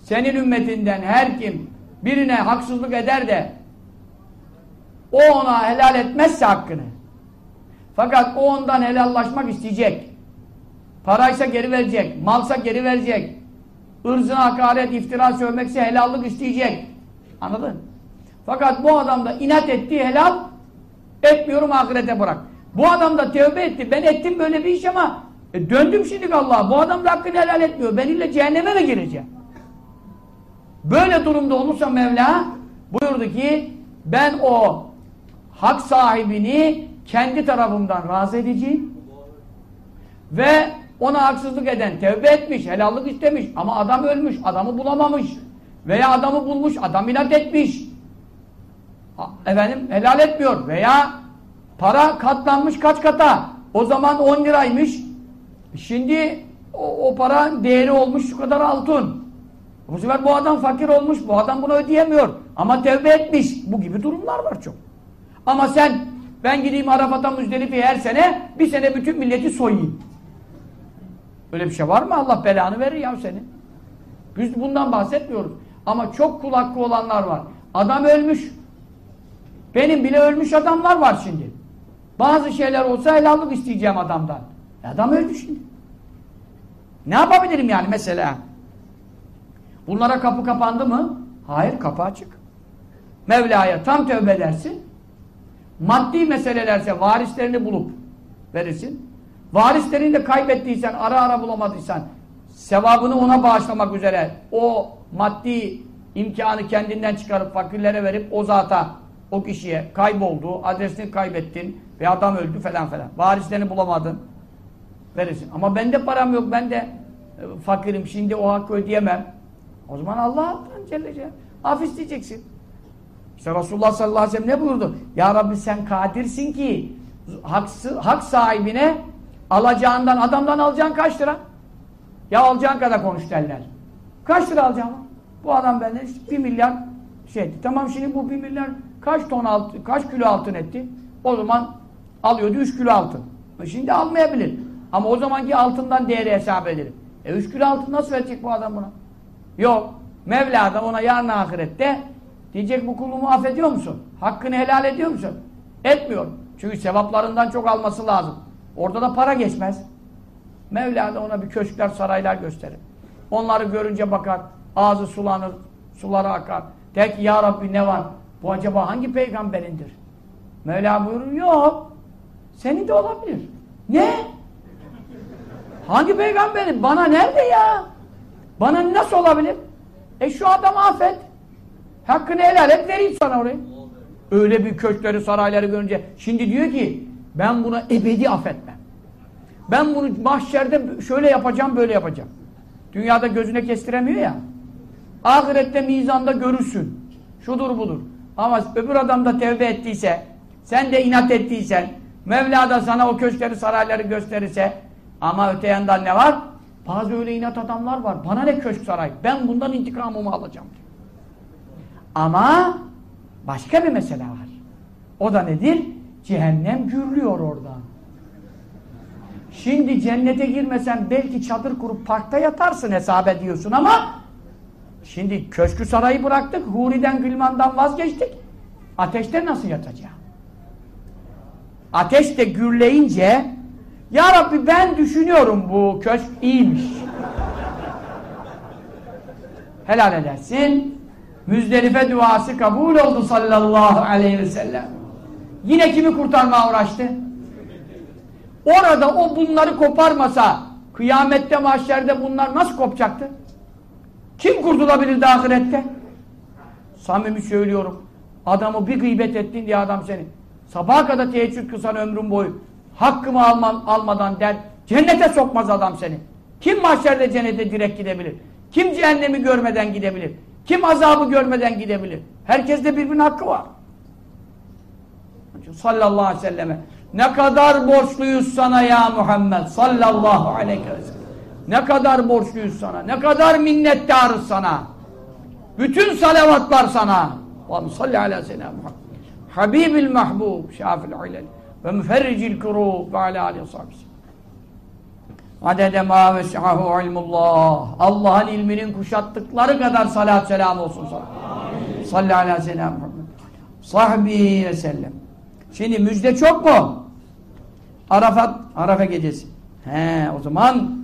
senin ümmetinden her kim birine haksızlık eder de o ona helal etmezse hakkını fakat o ondan helallaşmak isteyecek. Paraysa geri verecek malsa geri verecek. Irzına hakaret, iftira sövmekse helallık isteyecek. Anladın? fakat bu adam da inat etti helal. Etmiyorum ahirete bırak. Bu adam da tevbe etti. Ben ettim böyle bir iş ama e döndüm şimdi Allah'a. Bu adam da hakkını helal etmiyor. Ben illa cehenneme mi gireceğim? Böyle durumda olursa Mevla buyurdu ki ben o hak sahibini kendi tarafımdan razı edeceğim ve ona haksızlık eden tevbe etmiş, helallık istemiş ama adam ölmüş, adamı bulamamış veya adamı bulmuş, adam inat etmiş efendim helal etmiyor veya para katlanmış kaç kata o zaman 10 liraymış şimdi o, o para değeri olmuş şu kadar altın bu sefer bu adam fakir olmuş, bu adam bunu ödeyemiyor. Ama tevbe etmiş. Bu gibi durumlar var çok. Ama sen, ben gideyim Arafat'a Müzdelife'ye her sene, bir sene bütün milleti soyayım. Öyle bir şey var mı? Allah belanı verir ya seni. Biz bundan bahsetmiyoruz. Ama çok kul hakkı olanlar var. Adam ölmüş. Benim bile ölmüş adamlar var şimdi. Bazı şeyler olsa helallık isteyeceğim adamdan. E adam öldü şimdi. Ne yapabilirim yani mesela? Bunlara kapı kapandı mı? Hayır kapı açık. Mevla'ya tam tövbe edersin. Maddi meselelerse varislerini bulup verirsin. Varislerini de kaybettiysen, ara ara bulamadıysan sevabını ona bağışlamak üzere o maddi imkanı kendinden çıkarıp fakirlere verip o zata, o kişiye kayboldu, adresini kaybettin ve adam öldü falan falan. Varislerini bulamadın. Verirsin. Ama bende param yok, ben de e, fakirim, şimdi o hakkı ödeyemem. O zaman Allah'tan Celle Celle. Af isteyeceksin. İşte Resulullah sallallahu aleyhi ve sellem ne buyurdu? Ya Rabbi sen kadirsin ki haksı, hak sahibine alacağından, adamdan alacağın kaç lira? Ya alacağın kadar konuş derler. Kaç lira alacağım? Bu adam benden işte bir milyar şey etti. Tamam şimdi bu bir milyar kaç ton altın, kaç kilo altın etti? O zaman alıyordu üç kilo altın. E şimdi almayabilir. Ama o zamanki altından değeri hesap edelim. E üç kilo altın nasıl verecek bu adam buna? Yok. Mevla da ona yarın ahirette diyecek bu kulumu affediyor musun? Hakkını helal ediyor musun? Etmiyor. Çünkü sevaplarından çok alması lazım. Orada da para geçmez. Mevla da ona bir köşkler, saraylar gösterir. Onları görünce bakar, ağzı sulanır, suları akar. Der ki ya Rabbi ne var? Bu acaba hangi peygamberindir? Mevla buyurur, yok. Senin de olabilir. Ne? Hangi peygamberin? Bana nerede ya? Bana nasıl olabilir? E şu adamı affet. Hakkını helal et vereyim sana orayı. Öyle bir köşkleri sarayları görünce şimdi diyor ki ben buna ebedi affetmem. Ben bunu mahşerde şöyle yapacağım böyle yapacağım. Dünyada gözüne kestiremiyor ya. Ahirette mizanda görürsün. Şudur budur. Ama öbür adam da tevbe ettiyse sen de inat ettiysen Mevla da sana o köşkleri sarayları gösterirse ama öte yandan ne var? Bazı öyle inat adamlar var. Bana ne köşk saray? Ben bundan intikamımı alacağım. Ama başka bir mesele var. O da nedir? Cehennem gürlüyor orada. Şimdi cennete girmesen belki çadır kurup parkta yatarsın hesap ediyorsun ama şimdi köşkü sarayı bıraktık, huriden gülmandan vazgeçtik. Ateşte nasıl yatacağım? Ateş de gürleyince ya Rabbi ben düşünüyorum bu köşk iyiymiş. helal edersin. Müzdelife duası kabul oldu sallallahu aleyhi ve sellem. Yine kimi kurtarmaya uğraştı? Orada o bunları koparmasa kıyamette mahşerde bunlar nasıl kopacaktı? Kim kurtulabilirdi ahirette? Samimi söylüyorum. Adamı bir gıybet ettin diye adam seni. Sabaha kadar teheccüd kısan ömrün boyu. Hakkımı almam, almadan der. Cennete sokmaz adam seni. Kim mahşerde cennete direkt gidebilir? Kim cehennemi görmeden gidebilir? Kim azabı görmeden gidebilir? Herkeste birbirinin hakkı var. Sallallahu aleyhi ve selleme. Ne kadar borçluyuz sana ya Muhammed sallallahu aleyhi ve sellem. Ne kadar borçluyuz sana. Ne kadar minnettarız sana. Bütün salavatlar sana. Allahümme salli ala seyyidina Muhammed. Habibil mahbub şafil ilel ve müferricil kurub ve ala aleyhi ve. Adede ma ves'ahu ilmullah. Allah'ın ilminin kuşattıkları kadar salat selam olsun sana. Salli ala selam Muhammed. Sahbi ve sellem. Şimdi müjde çok mu? Arafat, Arafa gecesi. He, o zaman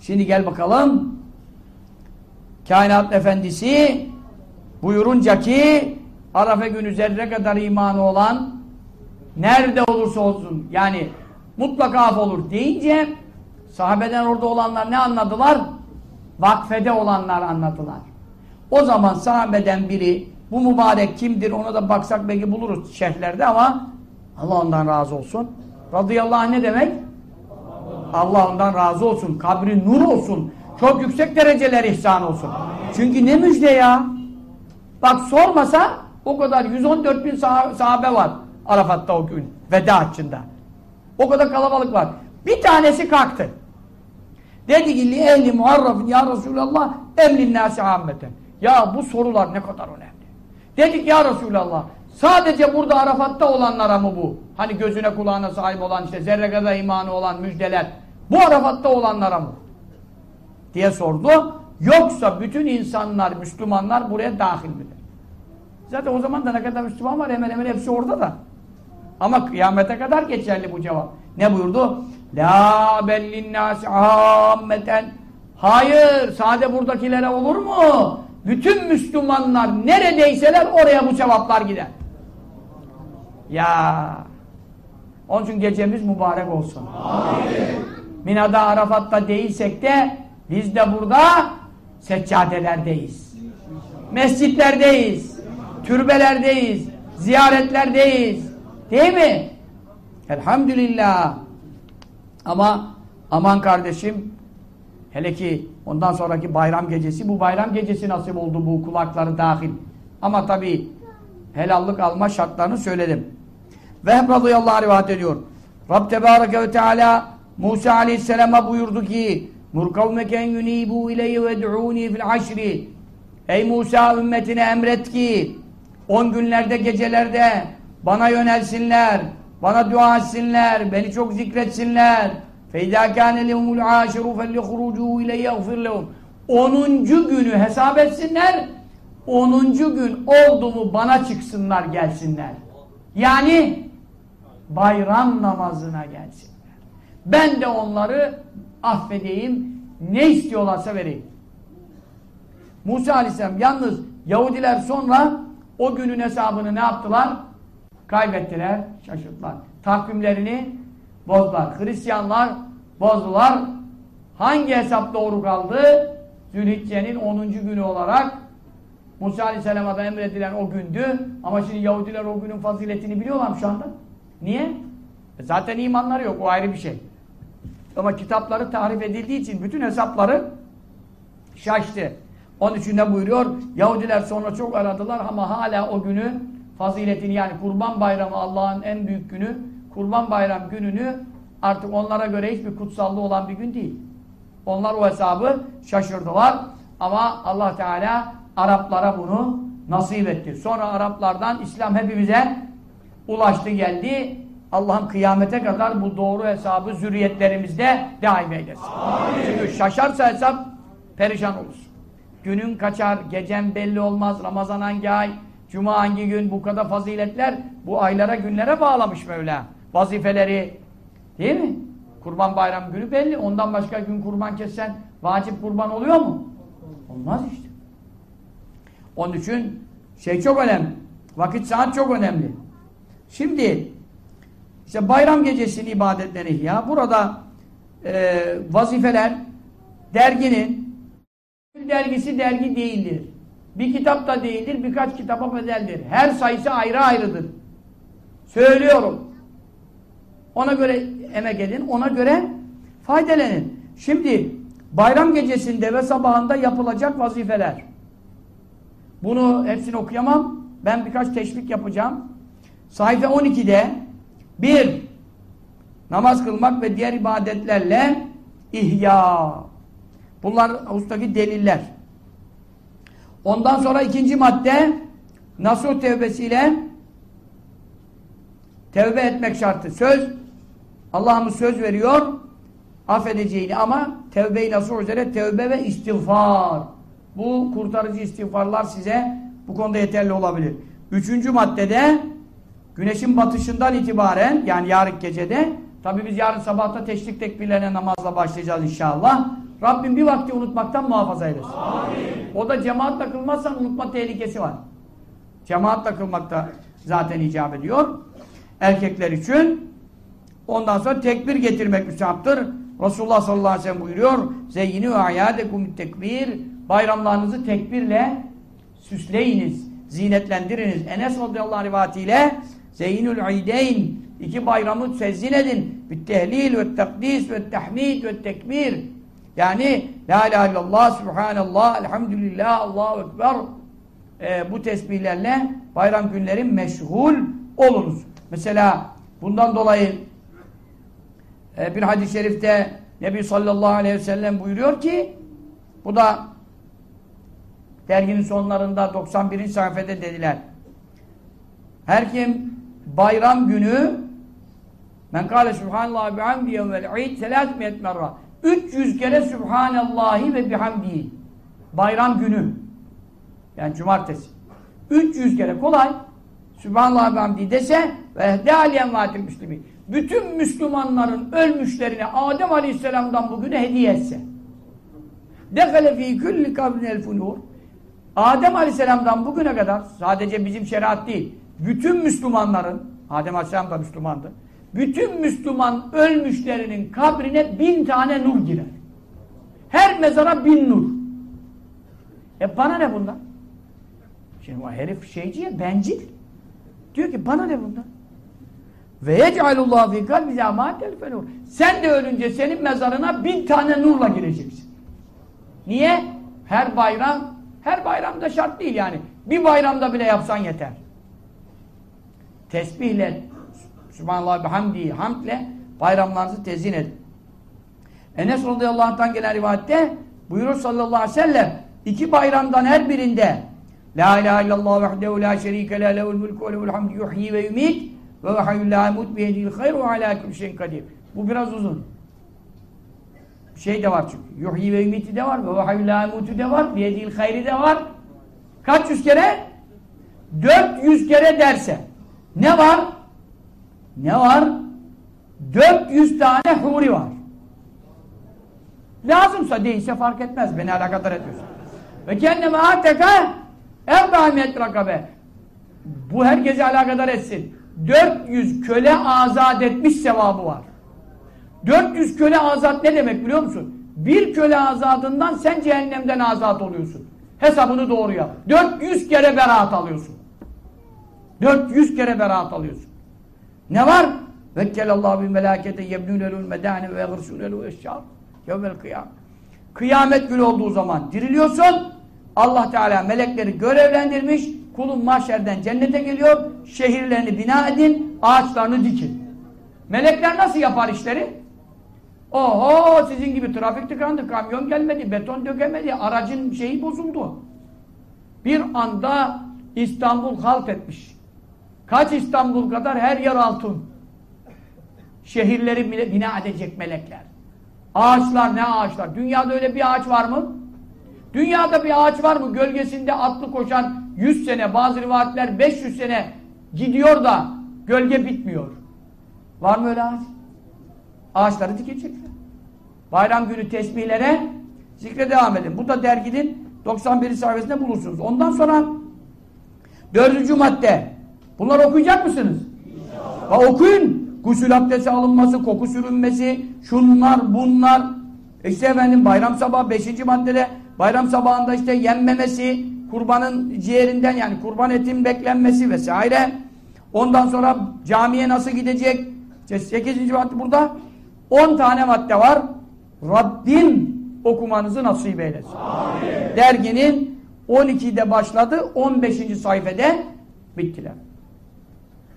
şimdi gel bakalım. Kainat efendisi buyurunca ki Arafa günü zerre kadar imanı olan nerede olursa olsun yani mutlaka af olur deyince sahabeden orada olanlar ne anladılar? Vakfede olanlar anladılar. O zaman sahabeden biri bu mübarek kimdir ona da baksak belki buluruz şerhlerde ama Allah ondan razı olsun. Radıyallahu anh ne demek? Allah ondan razı olsun. Kabri nur olsun. Çok yüksek dereceler ihsan olsun. Çünkü ne müjde ya. Bak sormasa o kadar 114 bin sah sahabe var Arafat'ta o gün. Veda haccında. O kadar kalabalık var. Bir tanesi kalktı. Dedi ki li ehli muharrafin ya Resulallah emlin nâsi ammeten. Ya bu sorular ne kadar önemli. Dedik ya Resulallah sadece burada Arafat'ta olanlara mı bu? Hani gözüne kulağına sahip olan işte zerre kadar imanı olan müjdeler. Bu Arafat'ta olanlara mı? Diye sordu. Yoksa bütün insanlar, Müslümanlar buraya dahil midir? Zaten o zaman da ne kadar Müslüman var hemen hemen hepsi orada da. Ama kıyamete kadar geçerli bu cevap. Ne buyurdu? La bellinnâsi ammeten. Hayır, sade buradakilere olur mu? Bütün Müslümanlar neredeyseler oraya bu cevaplar gider. Ya. Onun için gecemiz mübarek olsun. Amin. Mina'da, Arafat'ta değilsek de biz de burada seccadelerdeyiz. Mescitlerdeyiz. Türbelerdeyiz. Ziyaretlerdeyiz. Değil mi? Elhamdülillah. Ama aman kardeşim hele ki ondan sonraki bayram gecesi bu bayram gecesi nasip oldu bu kulakları dahil. Ama tabi helallık alma şartlarını söyledim. Vehb radıyallahu anh rivayet ediyor. Rab Tebareke ve Teala Musa aleyhisselama buyurdu ki Mur kavmeken yunibu ileyhi ve du'uni fil aşri Ey Musa ümmetine emret ki on günlerde gecelerde bana yönelsinler, bana dua etsinler, beni çok zikretsinler. فَاِذَا كَانَ لَهُمُ الْعَاشِرُ فَلْيَخْرُجُوا اِلَيْهِ يَغْفِرْ لَهُمْ Onuncu günü hesap etsinler, onuncu gün oldu mu bana çıksınlar gelsinler. Yani bayram namazına gelsinler. Ben de onları affedeyim, ne istiyorlarsa vereyim. Musa Aleyhisselam yalnız Yahudiler sonra o günün hesabını ne yaptılar? Kaybettiler, şaşırdılar. Takvimlerini bozdular. Hristiyanlar bozdular. Hangi hesap doğru kaldı? Zülhicce'nin 10. günü olarak Musa Aleyhisselam'a da emredilen o gündü. Ama şimdi Yahudiler o günün faziletini biliyorlar mı şu anda? Niye? E zaten imanları yok. O ayrı bir şey. Ama kitapları tarif edildiği için bütün hesapları şaştı. Onun için ne buyuruyor? Yahudiler sonra çok aradılar ama hala o günü faziletini yani kurban bayramı Allah'ın en büyük günü kurban bayram gününü artık onlara göre hiçbir kutsallığı olan bir gün değil. Onlar o hesabı şaşırdılar ama Allah Teala Araplara bunu nasip etti. Sonra Araplardan İslam hepimize ulaştı geldi. Allah'ın kıyamete kadar bu doğru hesabı zürriyetlerimizde daim eylesin. Amin. Çünkü şaşarsa hesap perişan olur. Günün kaçar, gecen belli olmaz, Ramazan hangi ay, Cuma hangi gün, bu kadar faziletler bu aylara, günlere bağlamış Mevla. Vazifeleri, değil mi? Kurban bayram günü belli, ondan başka gün kurban kessen vacip kurban oluyor mu? Olmaz işte. Onun için şey çok önemli. Vakit saat çok önemli. Şimdi işte bayram gecesinin ibadetleri ihya. Burada e, vazifeler derginin dergisi dergi değildir. Bir kitap da değildir, birkaç kitaba bedeldir. Her sayısı ayrı ayrıdır. Söylüyorum. Ona göre emek edin, ona göre faydelenin. Şimdi bayram gecesinde ve sabahında yapılacak vazifeler. Bunu hepsini okuyamam. Ben birkaç teşvik yapacağım. Sayfa 12'de bir, namaz kılmak ve diğer ibadetlerle ihya. Bunlar ustaki deliller. Ondan sonra ikinci madde nasuh tevbesiyle tevbe etmek şartı. Söz Allah'ımız söz veriyor affedeceğini ama tevbe-i nasuh üzere tevbe ve istiğfar. Bu kurtarıcı istiğfarlar size bu konuda yeterli olabilir. Üçüncü maddede güneşin batışından itibaren yani yarın gecede tabi biz yarın sabahta teşrik tekbirlerine namazla başlayacağız inşallah. Rabbim bir vakti unutmaktan muhafaza eylesin. Amin. O da cemaatle kılmazsan unutma tehlikesi var. Cemaatle kılmakta zaten icap ediyor. Erkekler için. Ondan sonra tekbir getirmek müstahaptır. Resulullah sallallahu aleyhi ve sellem buyuruyor. Zeyyini ve ayadekum tekbir. Bayramlarınızı tekbirle süsleyiniz, zinetlendiriniz. Enes radıyallahu anh rivatiyle Zeynül İdeyn iki bayramı tezzin edin. Bittehlil ve takdis ve tahmid ve tekbir. Yani La ilahe illallah, Subhanallah, Elhamdülillah, Allahu Ekber e, bu tesbihlerle bayram günlerin meşgul olunuz. Mesela bundan dolayı e, bir hadis-i şerifte Nebi sallallahu aleyhi ve sellem buyuruyor ki bu da derginin sonlarında 91. sayfede dediler. Her kim bayram günü men kâle subhanallah bihamdi yevvel id selâsmiyet merra 300 kere subhanallahi ve bihamdi. Bayram günü. Yani cumartesi. 300 kere kolay. Subhanallah bihamdi dese ve ehde aliyen vatil müslimi. Bütün Müslümanların ölmüşlerine Adem Aleyhisselam'dan bugüne hediye etse. Defele fî külli kabrinel funur Adem Aleyhisselam'dan bugüne kadar sadece bizim şeriat değil bütün Müslümanların Adem Aleyhisselam da Müslümandı bütün Müslüman ölmüşlerinin kabrine bin tane nur girer. Her mezara bin nur. E bana ne bundan? Şimdi o herif şeyciye bencil. Diyor ki bana ne bundan? Ve yec'alullahu fî kalbi zâmâtel fenûr. Sen de ölünce senin mezarına bin tane nurla gireceksin. Niye? Her bayram, her bayramda şart değil yani. Bir bayramda bile yapsan yeter. Tesbihle, Subhanallah bihamdi, hamdle bayramlarınızı tezyin edin. Enes radıyallahu anh'tan gelen rivayette buyurur sallallahu aleyhi ve sellem iki bayramdan her birinde La ilahe illallah vehdehu la şerike la lehul mulku ve lehul hamdu yuhyi ve yumit ve ve hayyul la biyedil hayr ve ala kulli kadir. Bu biraz uzun. Şey de var çünkü. Yuhyi ve yumiti de var ve ve hayyul la de var. Biyedil hayri de var. Kaç yüz kere? 400 kere derse. Ne var? Ne var? 400 tane huri var. Lazımsa değilse fark etmez. Beni alakadar ediyorsun. Ve kendime ateka erba'met rakabe. Bu herkese alakadar etsin. 400 köle azat etmiş sevabı var. 400 köle azat ne demek biliyor musun? Bir köle azadından sen cehennemden azat oluyorsun. Hesabını doğru yap. 400 kere beraat alıyorsun. 400 kere beraat alıyorsun. Ne var? Vekkelallahu bil melâkete yebnûnelûl medâne ve yagırsûnelû eşşâr. Yevmel kıyam. Kıyamet günü olduğu zaman diriliyorsun. Allah Teala melekleri görevlendirmiş. Kulun mahşerden cennete geliyor. Şehirlerini bina edin. Ağaçlarını dikin. Melekler nasıl yapar işleri? Oho sizin gibi trafik tıkandı. Kamyon gelmedi. Beton dökemedi. Aracın şeyi bozuldu. Bir anda İstanbul halt etmiş. Kaç İstanbul kadar her yer altın. Şehirleri bina edecek melekler. Ağaçlar ne ağaçlar? Dünyada öyle bir ağaç var mı? Dünyada bir ağaç var mı? Gölgesinde atlı koşan 100 sene, bazı rivayetler 500 sene gidiyor da gölge bitmiyor. Var mı öyle ağaç? Ağaçları dikecekler. Bayram günü tesbihlere Zikre devam edin. Bu da derginin 91. sayfasında bulursunuz. Ondan sonra dördüncü madde. Bunları okuyacak mısınız? Ha, okuyun. Gusül abdesti alınması, koku sürünmesi, şunlar, bunlar. İşte efendim bayram sabahı beşinci maddede bayram sabahında işte yenmemesi, kurbanın ciğerinden yani kurban etin beklenmesi vesaire. Ondan sonra camiye nasıl gidecek? İşte sekizinci madde burada. On tane madde var. Rabbim okumanızı nasip eylesin. Amin. Derginin 12'de başladı, 15. sayfede bittiler.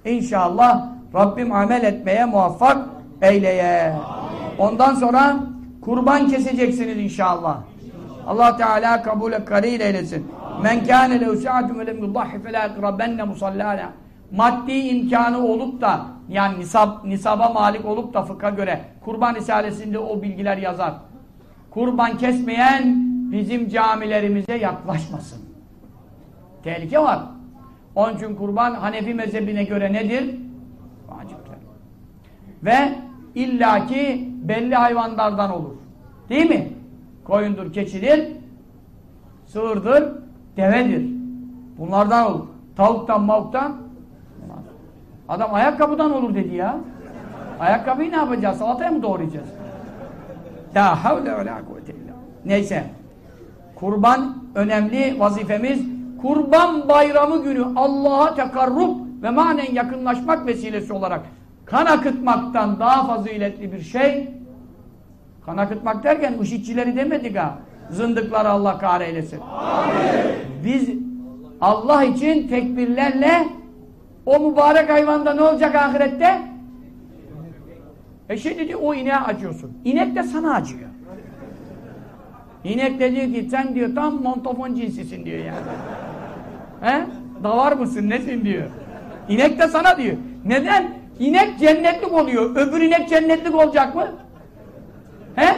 İnşallah Rabbim amel etmeye muvaffak eyleye. Ondan sonra kurban keseceksiniz inşallah. Allah Teala kabule karil eylesin. Men kâne lehu sa'atun ve lem yudahhi felâ ekrabenne musallâna. Maddi imkanı olup da yani nisab, nisaba malik olup da fıkha göre kurban risalesinde o bilgiler yazar. Kurban kesmeyen bizim camilerimize yaklaşmasın. Tehlike var. Onun için kurban Hanefi mezhebine göre nedir? Vacipler. Ve illaki belli hayvanlardan olur. Değil mi? Koyundur, keçidir, sığırdır, devedir. Bunlardan olur. Tavuktan, mavuktan Adam ayakkabıdan olur dedi ya. Ayakkabıyı ne yapacağız? Salataya mı doğrayacağız? La havle ve la kuvvete illa. Neyse. Kurban önemli vazifemiz. Kurban bayramı günü Allah'a tekarrub ve manen yakınlaşmak vesilesi olarak kan akıtmaktan daha faziletli bir şey kan akıtmak derken ışıkçileri demedik ha. Zındıkları Allah kahreylesin. Amin. Biz Allah için tekbirlerle o mübarek hayvanda ne olacak ahirette? E şimdi diyor, o ineğe acıyorsun. İnek de sana acıyor. İnek de diyor ki sen diyor tam montofon cinsisin diyor yani. He? Davar mısın nesin diyor. İnek de sana diyor. Neden? İnek cennetlik oluyor. Öbür inek cennetlik olacak mı? He?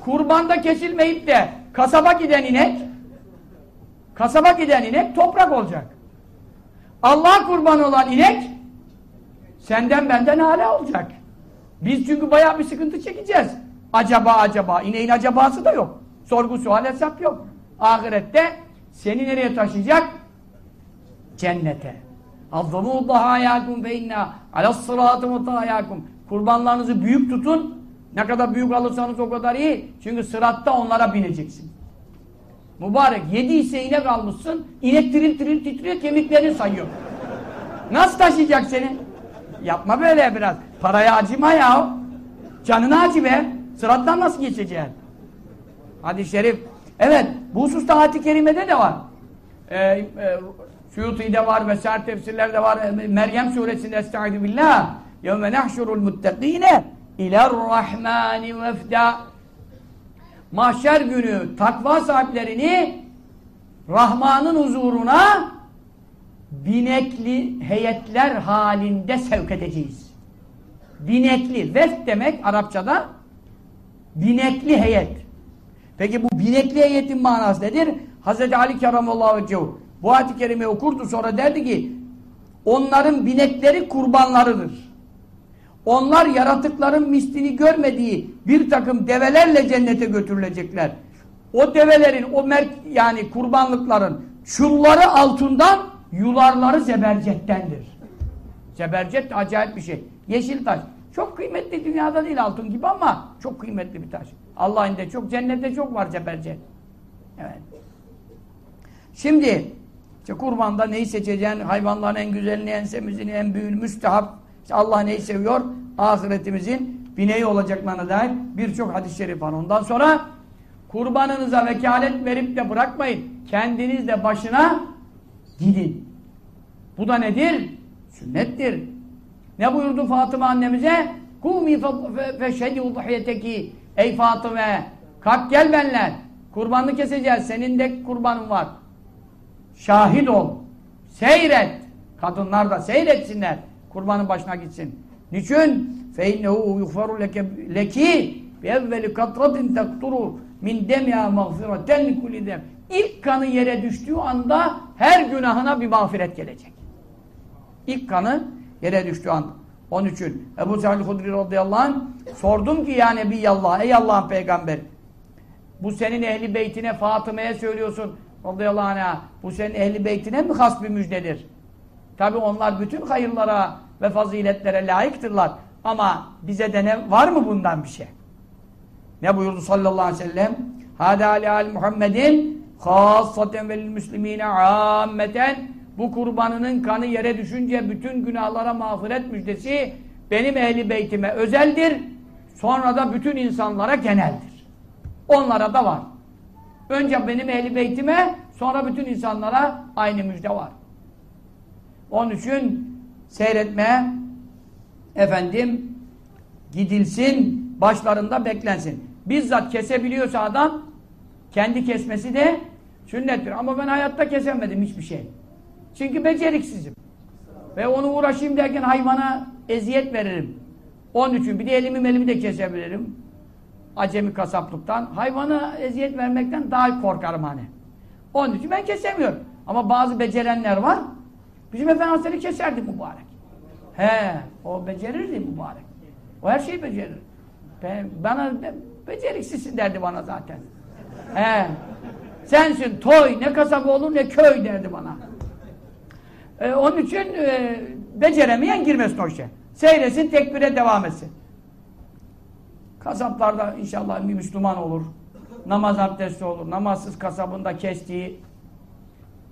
Kurbanda kesilmeyip de kasaba giden inek kasaba giden inek toprak olacak. Allah kurban olan inek senden benden hala olacak. Biz çünkü bayağı bir sıkıntı çekeceğiz. Acaba acaba. İneğin acabası da yok. Sorgu sual hesap yok. Ahirette seni nereye taşıyacak? Cennete. Azzamu dahayâkum fe inna alassırâtı mutâyâkum. Kurbanlarınızı büyük tutun. Ne kadar büyük alırsanız o kadar iyi. Çünkü sıratta onlara bineceksin. Mübarek yedi ise inek almışsın. İnek tiril tiril titriyor kemiklerini sayıyor. Nasıl taşıyacak seni? Yapma böyle biraz. Paraya acıma ya. Canına acı be. Sırattan nasıl geçeceksin? Hadis-i şerif. Evet. Bu hususta hadis-i kerimede de var. Ee, e, Suyuti'de var vesaire tefsirlerde var. E, Meryem suresinde Estaizu billah. يَوْمَ نَحْشُرُ الْمُتَّقِينَ اِلَى الرَّحْمَانِ وَفْدَى Mahşer günü takva sahiplerini Rahman'ın huzuruna binekli heyetler halinde sevk edeceğiz. Binekli. Veft demek Arapçada binekli heyet. Peki bu binekli heyetin manası nedir? Hz. Ali Keramallahu Vecehu bu ayet-i kerimeyi okurdu sonra derdi ki onların binekleri kurbanlarıdır. Onlar yaratıkların mislini görmediği bir takım develerle cennete götürülecekler. O develerin, o merk yani kurbanlıkların çulları altından yularları zebercettendir. Zebercet acayip bir şey. Yeşil taş. Çok kıymetli dünyada değil altın gibi ama çok kıymetli bir taş. Allah'ın de çok, cennette çok var zebercet. Evet. Şimdi işte kurbanda neyi seçeceksin? Hayvanların en güzelini, en semizini, en büyüğünü, müstehap. İşte Allah neyi seviyor? Ahiretimizin bineği olacaklarına dair birçok hadis-i şerif var. Ondan sonra kurbanınıza vekalet verip de bırakmayın. Kendiniz de başına gidin. Bu da nedir? Sünnettir. Ne buyurdu Fatıma annemize? Kumi feşhedi udhiyeteki Ey Fatıma kalk gel benler. Kurbanını keseceğiz. Senin de kurbanın var. Şahit ol. Seyret. Kadınlar da seyretsinler. Kurbanın başına gitsin. Niçin? فَاِنَّهُ يُغْفَرُ leki بِاَوَّلِ كَطْرَةٍ تَقْتُرُ min demya mağfireten likulli dem. İlk kanı yere düştüğü anda her günahına bir mağfiret gelecek. İlk kanı yere düştüğü anda. Onun için Ebu Sa'id Hudri radıyallahu anh sordum ki ya Nebiyallah ey Allah'ın peygamberi Bu senin ehli beytine Fatıma'ya söylüyorsun. Radıyallahu anh'a. Bu senin ehli beytine mi has bir müjdedir? Tabi onlar bütün hayırlara ve faziletlere layıktırlar. Ama bize de ne var mı bundan bir şey? Ne buyurdu sallallahu aleyhi ve sellem? Hâdâ alâ Muhammedin khâssaten vel müslimîne âmmeten bu kurbanının kanı yere düşünce bütün günahlara mağfiret müjdesi benim ehli beytime özeldir. Sonra da bütün insanlara geneldir. Onlara da var. Önce benim ehli beytime sonra bütün insanlara aynı müjde var. Onun için seyretmeye efendim gidilsin, başlarında beklensin. Bizzat kesebiliyorsa adam kendi kesmesi de sünnettir. Ama ben hayatta kesemedim hiçbir şey. Çünkü beceriksizim. Ve onu uğraşayım derken hayvana eziyet veririm. Onun için bir de elimi elimi de kesebilirim. Acemi kasaplıktan. Hayvana eziyet vermekten daha korkarım hani. Onun için ben kesemiyorum. Ama bazı becerenler var. Bizim Efendimiz keserdi mübarek. He, o becerirdi mübarek. O her şeyi becerir. Ben, bana ben, beceriksizsin derdi bana zaten. He. Sensin toy, ne kasabı olur ne köy derdi bana. Ee, onun için e, beceremeyen girmesin o işe. Seyresin, tekbire devam etsin. Kasaplarda inşallah bir Müslüman olur. Namaz abdesti olur. Namazsız kasabında kestiği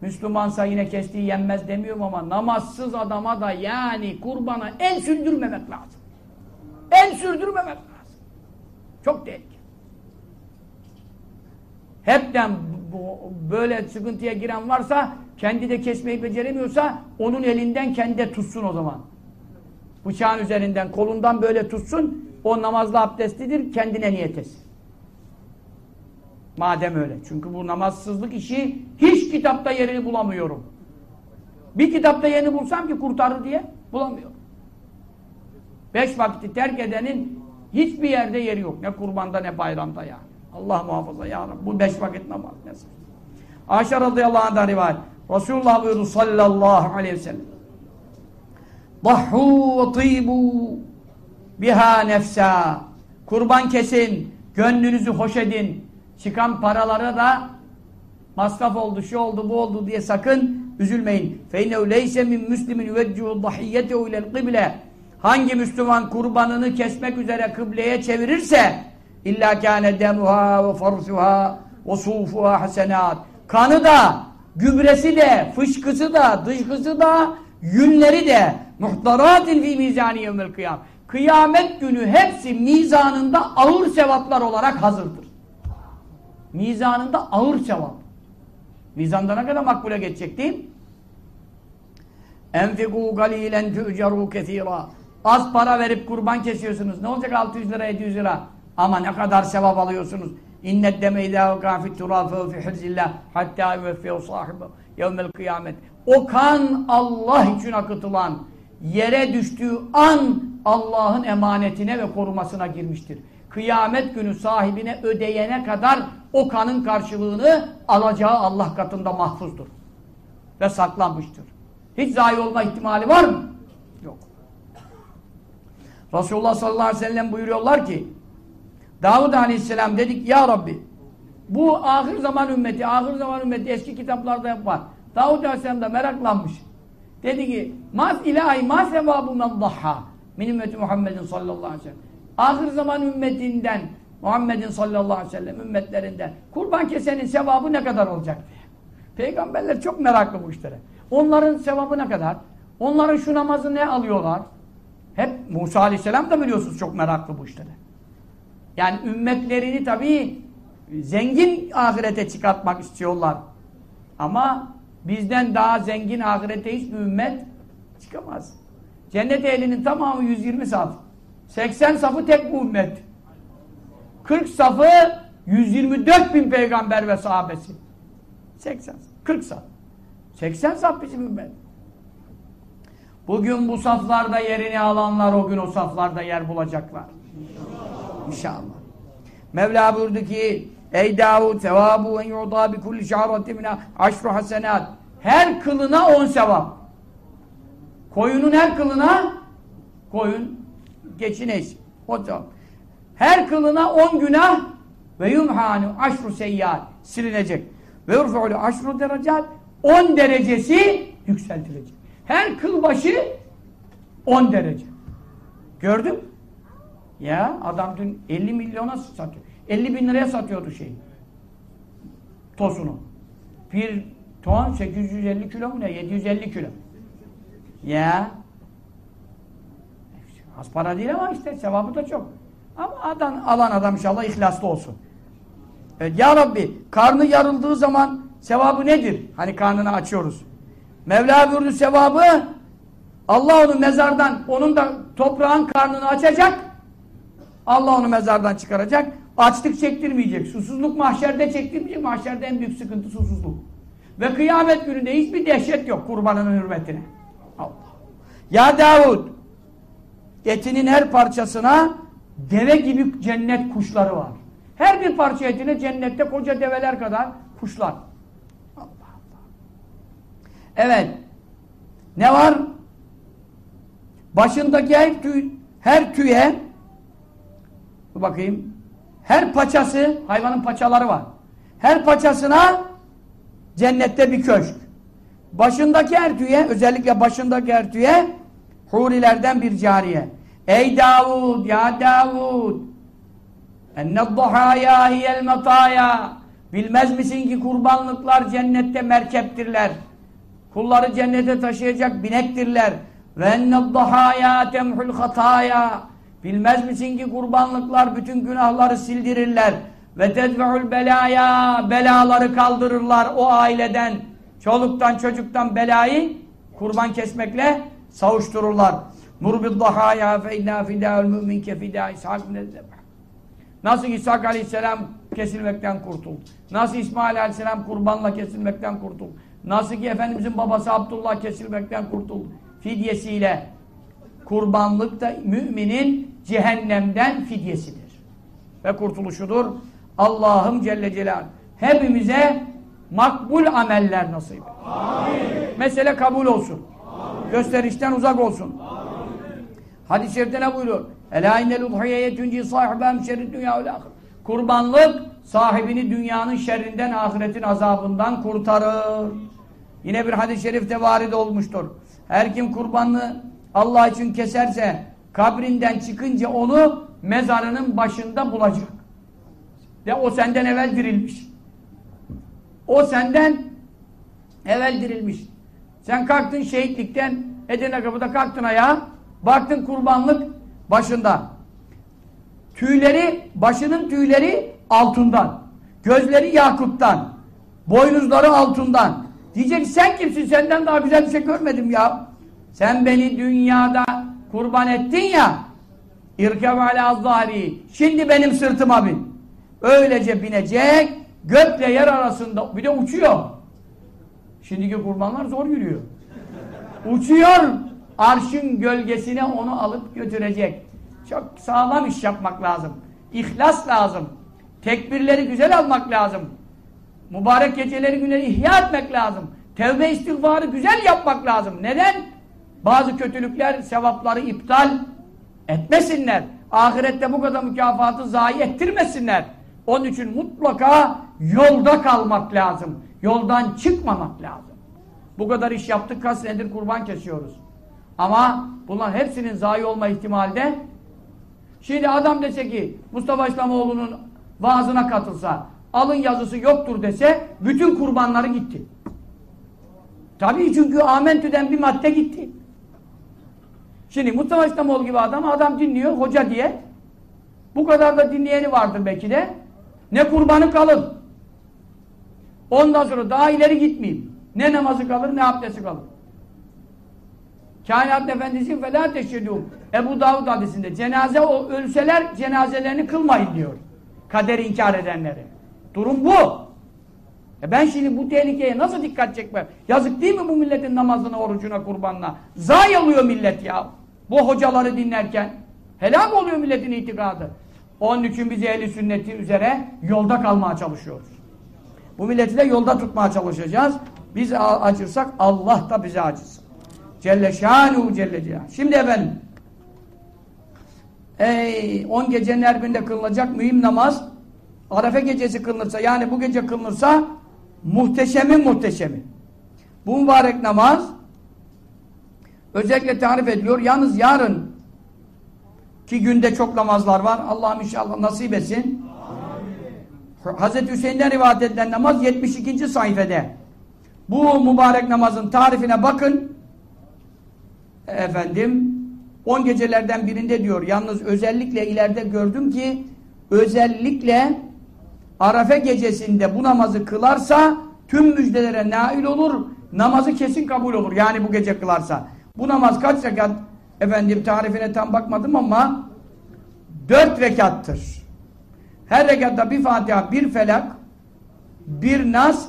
Müslümansa yine kestiği yenmez demiyorum ama namazsız adama da yani kurbana el sürdürmemek lazım. El sürdürmemek lazım. Çok tehlikeli. Hepten böyle sıkıntıya giren varsa kendi de kesmeyi beceremiyorsa onun elinden kendi de tutsun o zaman. Bıçağın üzerinden kolundan böyle tutsun o namazlı abdestlidir kendine niyet etsin. Madem öyle. Çünkü bu namazsızlık işi hiç kitapta yerini bulamıyorum. Bir kitapta yerini bulsam ki kurtarır diye bulamıyorum. Beş vakti terk edenin hiçbir yerde yeri yok. Ne kurbanda ne bayramda ya. Allah muhafaza ya Rabbi. Bu beş vakit namaz. Ayşe radıyallahu anh'dan rivayet. Resulullah buyurdu sallallahu aleyhi ve sellem. Dahhu ve tîbû biha nefsa. Kurban kesin gönlünüzü hoş edin. Çıkan paralara da masraf oldu şu oldu bu oldu diye sakın üzülmeyin. Feynev leyse min müslimin veccuhu dahiyyetehu ilel kıble. Hangi müslüman kurbanını kesmek üzere kıbleye çevirirse illa kâne demuha ve farsuha ve sufuha hasenat kanı da gübresi de fışkısı da dışkısı da yünleri de muhtaratin fi mizani yevmel kıyam Kıyamet günü hepsi mizanında ağır sevaplar olarak hazırdır. Mizanında ağır sevap. Mizanda ne kadar makbule geçecek değil mi? Enfikû galîlen tü'cerû kethîrâ. Az para verip kurban kesiyorsunuz. Ne olacak 600 lira 700 lira? Ama ne kadar sevap alıyorsunuz. İnnet deme idâ vekâ fit turâfehu fi hirzillah hattâ yuveffehu sahibi yevmel kıyamet. O kan Allah için akıtılan yere düştüğü an Allah'ın emanetine ve korumasına girmiştir. Kıyamet günü sahibine ödeyene kadar o kanın karşılığını alacağı Allah katında mahfuzdur. Ve saklanmıştır. Hiç zayi olma ihtimali var mı? Yok. Resulullah sallallahu aleyhi ve sellem buyuruyorlar ki Davud aleyhisselam dedik ya Rabbi bu ahir zaman ümmeti, ahir zaman ümmeti eski kitaplarda hep var. Davud aleyhisselam da meraklanmış. Dedi ki Mas ilahi ma sevabu men dahha min ümmeti Muhammedin sallallahu aleyhi ve sellem. Ahir zaman ümmetinden Muhammedin sallallahu aleyhi ve sellem ümmetlerinden kurban kesenin sevabı ne kadar olacak. Peygamberler çok meraklı bu işlere. Onların sevabı ne kadar? Onların şu namazı ne alıyorlar? Hep Musa aleyhisselam da biliyorsunuz çok meraklı bu işlere. Yani ümmetlerini tabii zengin ahirete çıkartmak istiyorlar. Ama bizden daha zengin ahirete hiçbir ümmet çıkamaz. Cennet ehlinin tamamı 120 saf. 80 safı tek bu ümmet. 40 safı 124 bin peygamber ve sahabesi. 80 40 saf. 80 saf bizim ümmet. Bugün bu saflarda yerini alanlar o gün o saflarda yer bulacaklar. İnşallah. Mevla buyurdu ki Ey Davud sevabu en yu'da bi kulli şa'rati mina aşru hasenat. Her kılına on sevap. Koyunun her kılına koyun geçi neyse. Her kılına on günah Ve yumhanu aşru seyyat silinecek. Ve yurfa'lu aşru derecat 10 derecesi yükseltilecek. Her kıl başı 10 derece. Gördün Ya adam dün 50 milyona satıyor. 50 bin liraya satıyordu şeyi. Tosunu. Bir ton 850 kilo mu ne? 750 kilo. Ya. Az para değil ama işte sevabı da çok. Ama adam, alan adam inşallah ihlaslı olsun. Evet, ya Rabbi karnı yarıldığı zaman sevabı nedir? Hani karnını açıyoruz. Mevla buyurdu sevabı Allah onu mezardan onun da toprağın karnını açacak Allah onu mezardan çıkaracak açlık çektirmeyecek. Susuzluk mahşerde çektirmeyecek. Mahşerde en büyük sıkıntı susuzluk. Ve kıyamet gününde hiçbir dehşet yok kurbanının hürmetine. Allah. Ya Davud etinin her parçasına deve gibi cennet kuşları var. Her bir parça etine cennette koca develer kadar kuşlar. Allah Allah. Evet. Ne var? Başındaki her tüy, her tüye bakayım her paçası, hayvanın paçaları var. Her paçasına cennette bir köşk. Başındaki her tüye, özellikle başındaki her tüye hurilerden bir cariye. Ey Davud, ya Davud ennedduhâyâ hiyel metâyâ Bilmez misin ki kurbanlıklar cennette merkeptirler. Kulları cennete taşıyacak binektirler. Ve ennedduhâyâ temhul hatâyâ Bilmez misin ki kurbanlıklar bütün günahları sildirirler. Ve tedve'ul belaya belaları kaldırırlar o aileden. Çoluktan çocuktan belayı kurban kesmekle savuştururlar. Murbid dahaya fe mümin ke fidâ ishak Nasıl İshak aleyhisselam kesilmekten kurtuldu. Nasıl İsmail aleyhisselam kurbanla kesilmekten kurtuldu. Nasıl ki Efendimizin babası Abdullah kesilmekten kurtuldu. Fidyesiyle kurbanlık da müminin cehennemden fidyesidir. Ve kurtuluşudur. Allah'ım Celle Celal hepimize makbul ameller nasip. Amin. Mesele kabul olsun. Amin. Gösterişten uzak olsun. Hadis-i şerifte ne buyuruyor? Ela innel udhiyeye tünci sahibem şerri dünya Kurbanlık sahibini dünyanın şerrinden, ahiretin azabından kurtarır. Yine bir hadis-i şerifte varid olmuştur. Her kim kurbanını Allah için keserse kabrinden çıkınca onu mezarının başında bulacak. Ve o senden evvel dirilmiş. O senden evvel dirilmiş. Sen kalktın şehitlikten Edirne kapıda kalktın ayağa baktın kurbanlık başında. Tüyleri, başının tüyleri altından. Gözleri yakuttan. Boynuzları altından. Diyecek sen kimsin? Senden daha güzel bir şey görmedim ya. Sen beni dünyada kurban ettin ya İrkeb ala zahri Şimdi benim sırtıma bin. Öylece binecek gökle yer arasında bir de uçuyor. Şimdiki kurbanlar zor yürüyor. Uçuyor. Arşın gölgesine onu alıp götürecek. Çok sağlam iş yapmak lazım. İhlas lazım. Tekbirleri güzel almak lazım. Mübarek geceleri günleri ihya etmek lazım. Tevbe istiğfarı güzel yapmak lazım. Neden? Bazı kötülükler, sevapları iptal etmesinler. Ahirette bu kadar mükafatı zayi ettirmesinler. Onun için mutlaka yolda kalmak lazım. Yoldan çıkmamak lazım. Bu kadar iş yaptık kaç senedir kurban kesiyoruz. Ama bunların hepsinin zayi olma ihtimali de şimdi adam dese ki Mustafa İslamoğlu'nun vaazına katılsa alın yazısı yoktur dese bütün kurbanları gitti. Tabii çünkü Amentü'den bir madde gitti. Şimdi Mustafa İslamoğlu gibi adam, adam dinliyor hoca diye. Bu kadar da dinleyeni vardır belki de. Ne kurbanı kalın. Ondan sonra daha ileri gitmeyeyim. Ne namazı kalır ne abdesti kalır. Kainat Efendisi felâ teşhedûm. Ebu Davud hadisinde cenaze o ölseler cenazelerini kılmayın diyor. Kaderi inkar edenleri. Durum bu. E ben şimdi bu tehlikeye nasıl dikkat çekmem? Yazık değil mi bu milletin namazına, orucuna, kurbanına? Zayi oluyor millet ya. Bu hocaları dinlerken helak oluyor milletin itikadı. Onun için biz ehli sünneti üzere yolda kalmaya çalışıyoruz. Bu milleti de yolda tutmaya çalışacağız. Biz acırsak Allah da bize acısın. Celle şanuhu celle cihan. Şimdi efendim ey on gecenin her birinde kılınacak mühim namaz Arefe gecesi kılınırsa yani bu gece kılınırsa muhteşemin muhteşemi. Bu mübarek namaz özellikle tarif ediliyor. Yalnız yarın ki günde çok namazlar var. Allah'ım inşallah nasip etsin. Hazreti Hüseyin'den rivayet edilen namaz 72. sayfede. Bu mübarek namazın tarifine bakın. Efendim 10 gecelerden birinde diyor. Yalnız özellikle ileride gördüm ki özellikle Arafe gecesinde bu namazı kılarsa tüm müjdelere nail olur. Namazı kesin kabul olur. Yani bu gece kılarsa. Bu namaz kaç rekat? Efendim tarifine tam bakmadım ama dört rekattır. Her rekatta bir Fatiha, bir Felak, bir Nas,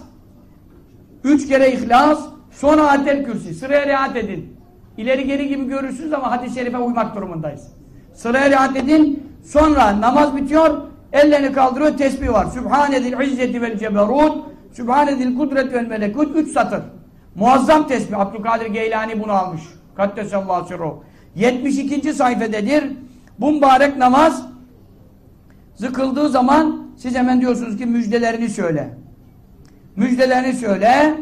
üç kere İhlas, sonra Atel Kürsi. Sıraya riayet edin. İleri geri gibi görürsünüz ama hadis-i şerife uymak durumundayız. Sıraya riayet edin. Sonra namaz bitiyor. Ellerini kaldırıyor. Tesbih var. Sübhanedil izzeti vel ceberut. Sübhanedil kudret vel melekut. Üç satır. Muazzam tesbih. Abdülkadir Geylani bunu almış. Kaddesallahu sirruh. 72. sayfededir. Bu mübarek namaz zıkıldığı zaman siz hemen diyorsunuz ki müjdelerini söyle. Müjdelerini söyle.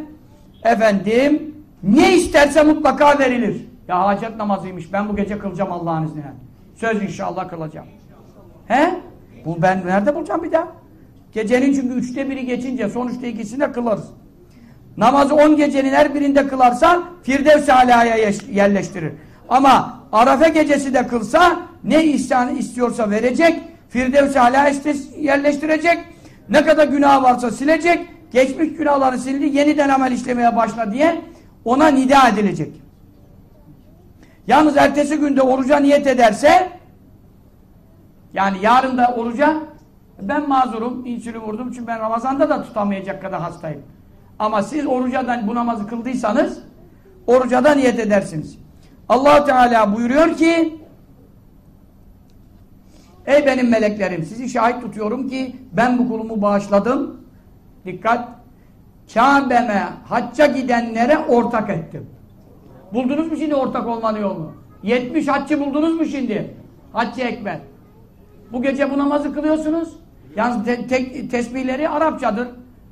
Efendim ne isterse mutlaka verilir. Ya hacet namazıymış. Ben bu gece kılacağım Allah'ın izniyle. Söz inşallah kılacağım. He? Bu ben nerede bulacağım bir daha? Gecenin çünkü üçte biri geçince son üçte ikisini de kılarız. Namazı on gecenin her birinde kılarsa Firdevs-i Alâ'ya yerleştirir. Ama Arafe gecesi de kılsa ne ihsan istiyorsa verecek, Firdevs-i Alâ'ya yerleştirecek, ne kadar günah varsa silecek, geçmiş günahları sildi, yeniden amel işlemeye başla diye ona nida edilecek. Yalnız ertesi günde oruca niyet ederse yani yarın da oruca ben mazurum, insülin vurdum çünkü ben Ramazan'da da tutamayacak kadar hastayım. Ama siz orucadan bu namazı kıldıysanız oruca niyet edersiniz. allah Teala buyuruyor ki Ey benim meleklerim sizi şahit tutuyorum ki ben bu kulumu bağışladım. Dikkat! Kabe'me hacca gidenlere ortak ettim. Buldunuz mu şimdi ortak olmanın yolunu? 70 haccı buldunuz mu şimdi? Haccı Ekber. Bu gece bu namazı kılıyorsunuz. Yalnız te te tesbihleri Arapçadır.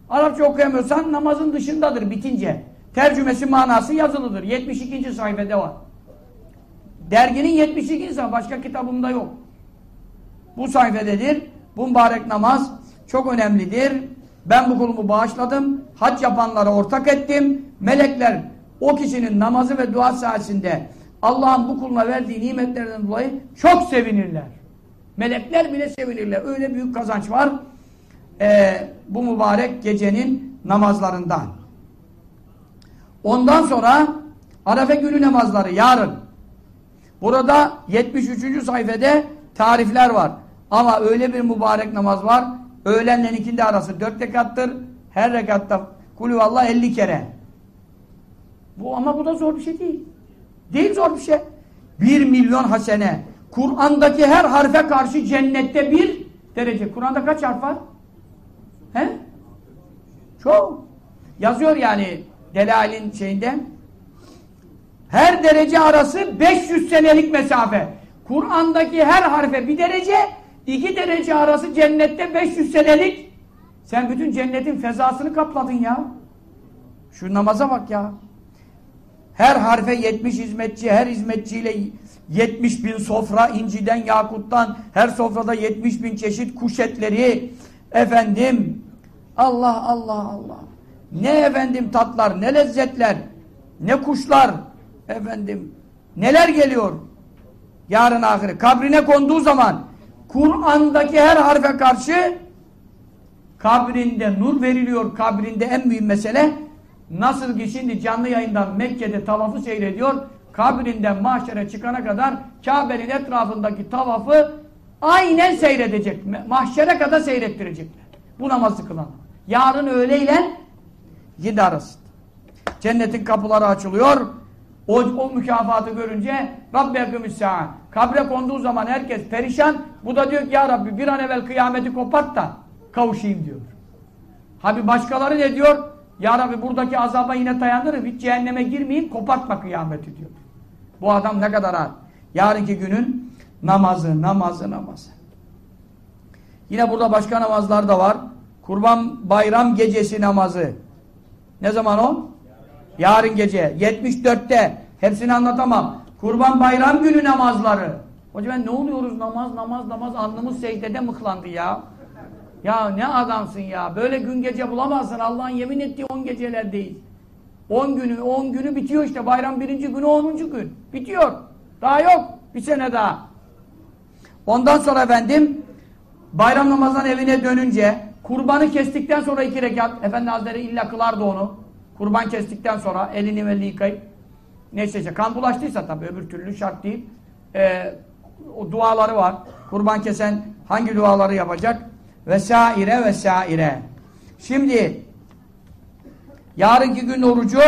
Arapça okuyamıyorsan namazın dışındadır bitince. Tercümesi manası yazılıdır. 72. sayfede var. Derginin 72. sayfa. Başka kitabımda yok. Bu sayfededir. Bu mübarek namaz çok önemlidir. Ben bu kulumu bağışladım. Hac yapanlara ortak ettim. Melekler o kişinin namazı ve dua sayesinde Allah'ın bu kuluna verdiği nimetlerden dolayı çok sevinirler. Melekler bile sevinirler. Öyle büyük kazanç var e, bu mübarek gecenin namazlarından. Ondan sonra Arefe günü namazları yarın. Burada 73. sayfede tarifler var. Ama öyle bir mübarek namaz var. Öğlenle ikindi arası 4 rekattır. Her rekatta kulüvallah 50 kere. Bu ama bu da zor bir şey değil. Değil zor bir şey. 1 milyon hasene. Kur'an'daki her harfe karşı cennette bir derece. Kur'an'da kaç harf var? He? Çok. Yazıyor yani Delal'in şeyinde. Her derece arası 500 senelik mesafe. Kur'an'daki her harfe bir derece, iki derece arası cennette 500 senelik. Sen bütün cennetin fezasını kapladın ya. Şu namaza bak ya. Her harfe 70 hizmetçi, her hizmetçiyle 70 bin sofra inciden, yakuttan, her sofrada 70 bin çeşit kuş etleri, efendim, Allah Allah Allah. Ne efendim tatlar, ne lezzetler, ne kuşlar, efendim, neler geliyor. Yarın ahire, kabrine konduğu zaman, Kur'an'daki her harfe karşı kabrinde nur veriliyor, kabrinde en büyük mesele, nasıl ki şimdi canlı yayından Mekke'de tavafı seyrediyor, kabrinden mahşere çıkana kadar Kabe'nin etrafındaki tavafı aynen seyredecek. Mahşere kadar seyrettirecekler. Bu namazı kılan. Yarın öğleyle yedi arasında. Cennetin kapıları açılıyor. O, o mükafatı görünce Rabbi ekümüssâ. Kabre konduğu zaman herkes perişan. Bu da diyor ki ya Rabbi bir an evvel kıyameti kopart da kavuşayım diyor. Habi başkaları ne diyor? Ya Rabbi buradaki azaba yine dayanırım. Hiç cehenneme girmeyeyim kopartma kıyameti diyor. Bu adam ne kadar ağır. Yarınki günün namazı, namazı, namazı. Yine burada başka namazlar da var. Kurban bayram gecesi namazı. Ne zaman o? Yarın gece. 74'te. Hepsini anlatamam. Kurban bayram günü namazları. Hocam ben ne oluyoruz namaz namaz namaz alnımız secdede mıklandı ya. Ya ne adamsın ya. Böyle gün gece bulamazsın. Allah'ın yemin ettiği 10 gecelerdeyiz. 10 günü 10 günü bitiyor işte. Bayram birinci günü 10. gün. Bitiyor. Daha yok. Bir sene daha. Ondan sonra efendim bayram namazdan evine dönünce kurbanı kestikten sonra iki rekat Efendi Hazretleri illa kılardı onu. Kurban kestikten sonra elini ve yıkayıp neyse işte kan bulaştıysa tabii öbür türlü şart değil. Ee, o duaları var. Kurban kesen hangi duaları yapacak? Vesaire vesaire. Şimdi yarınki gün orucu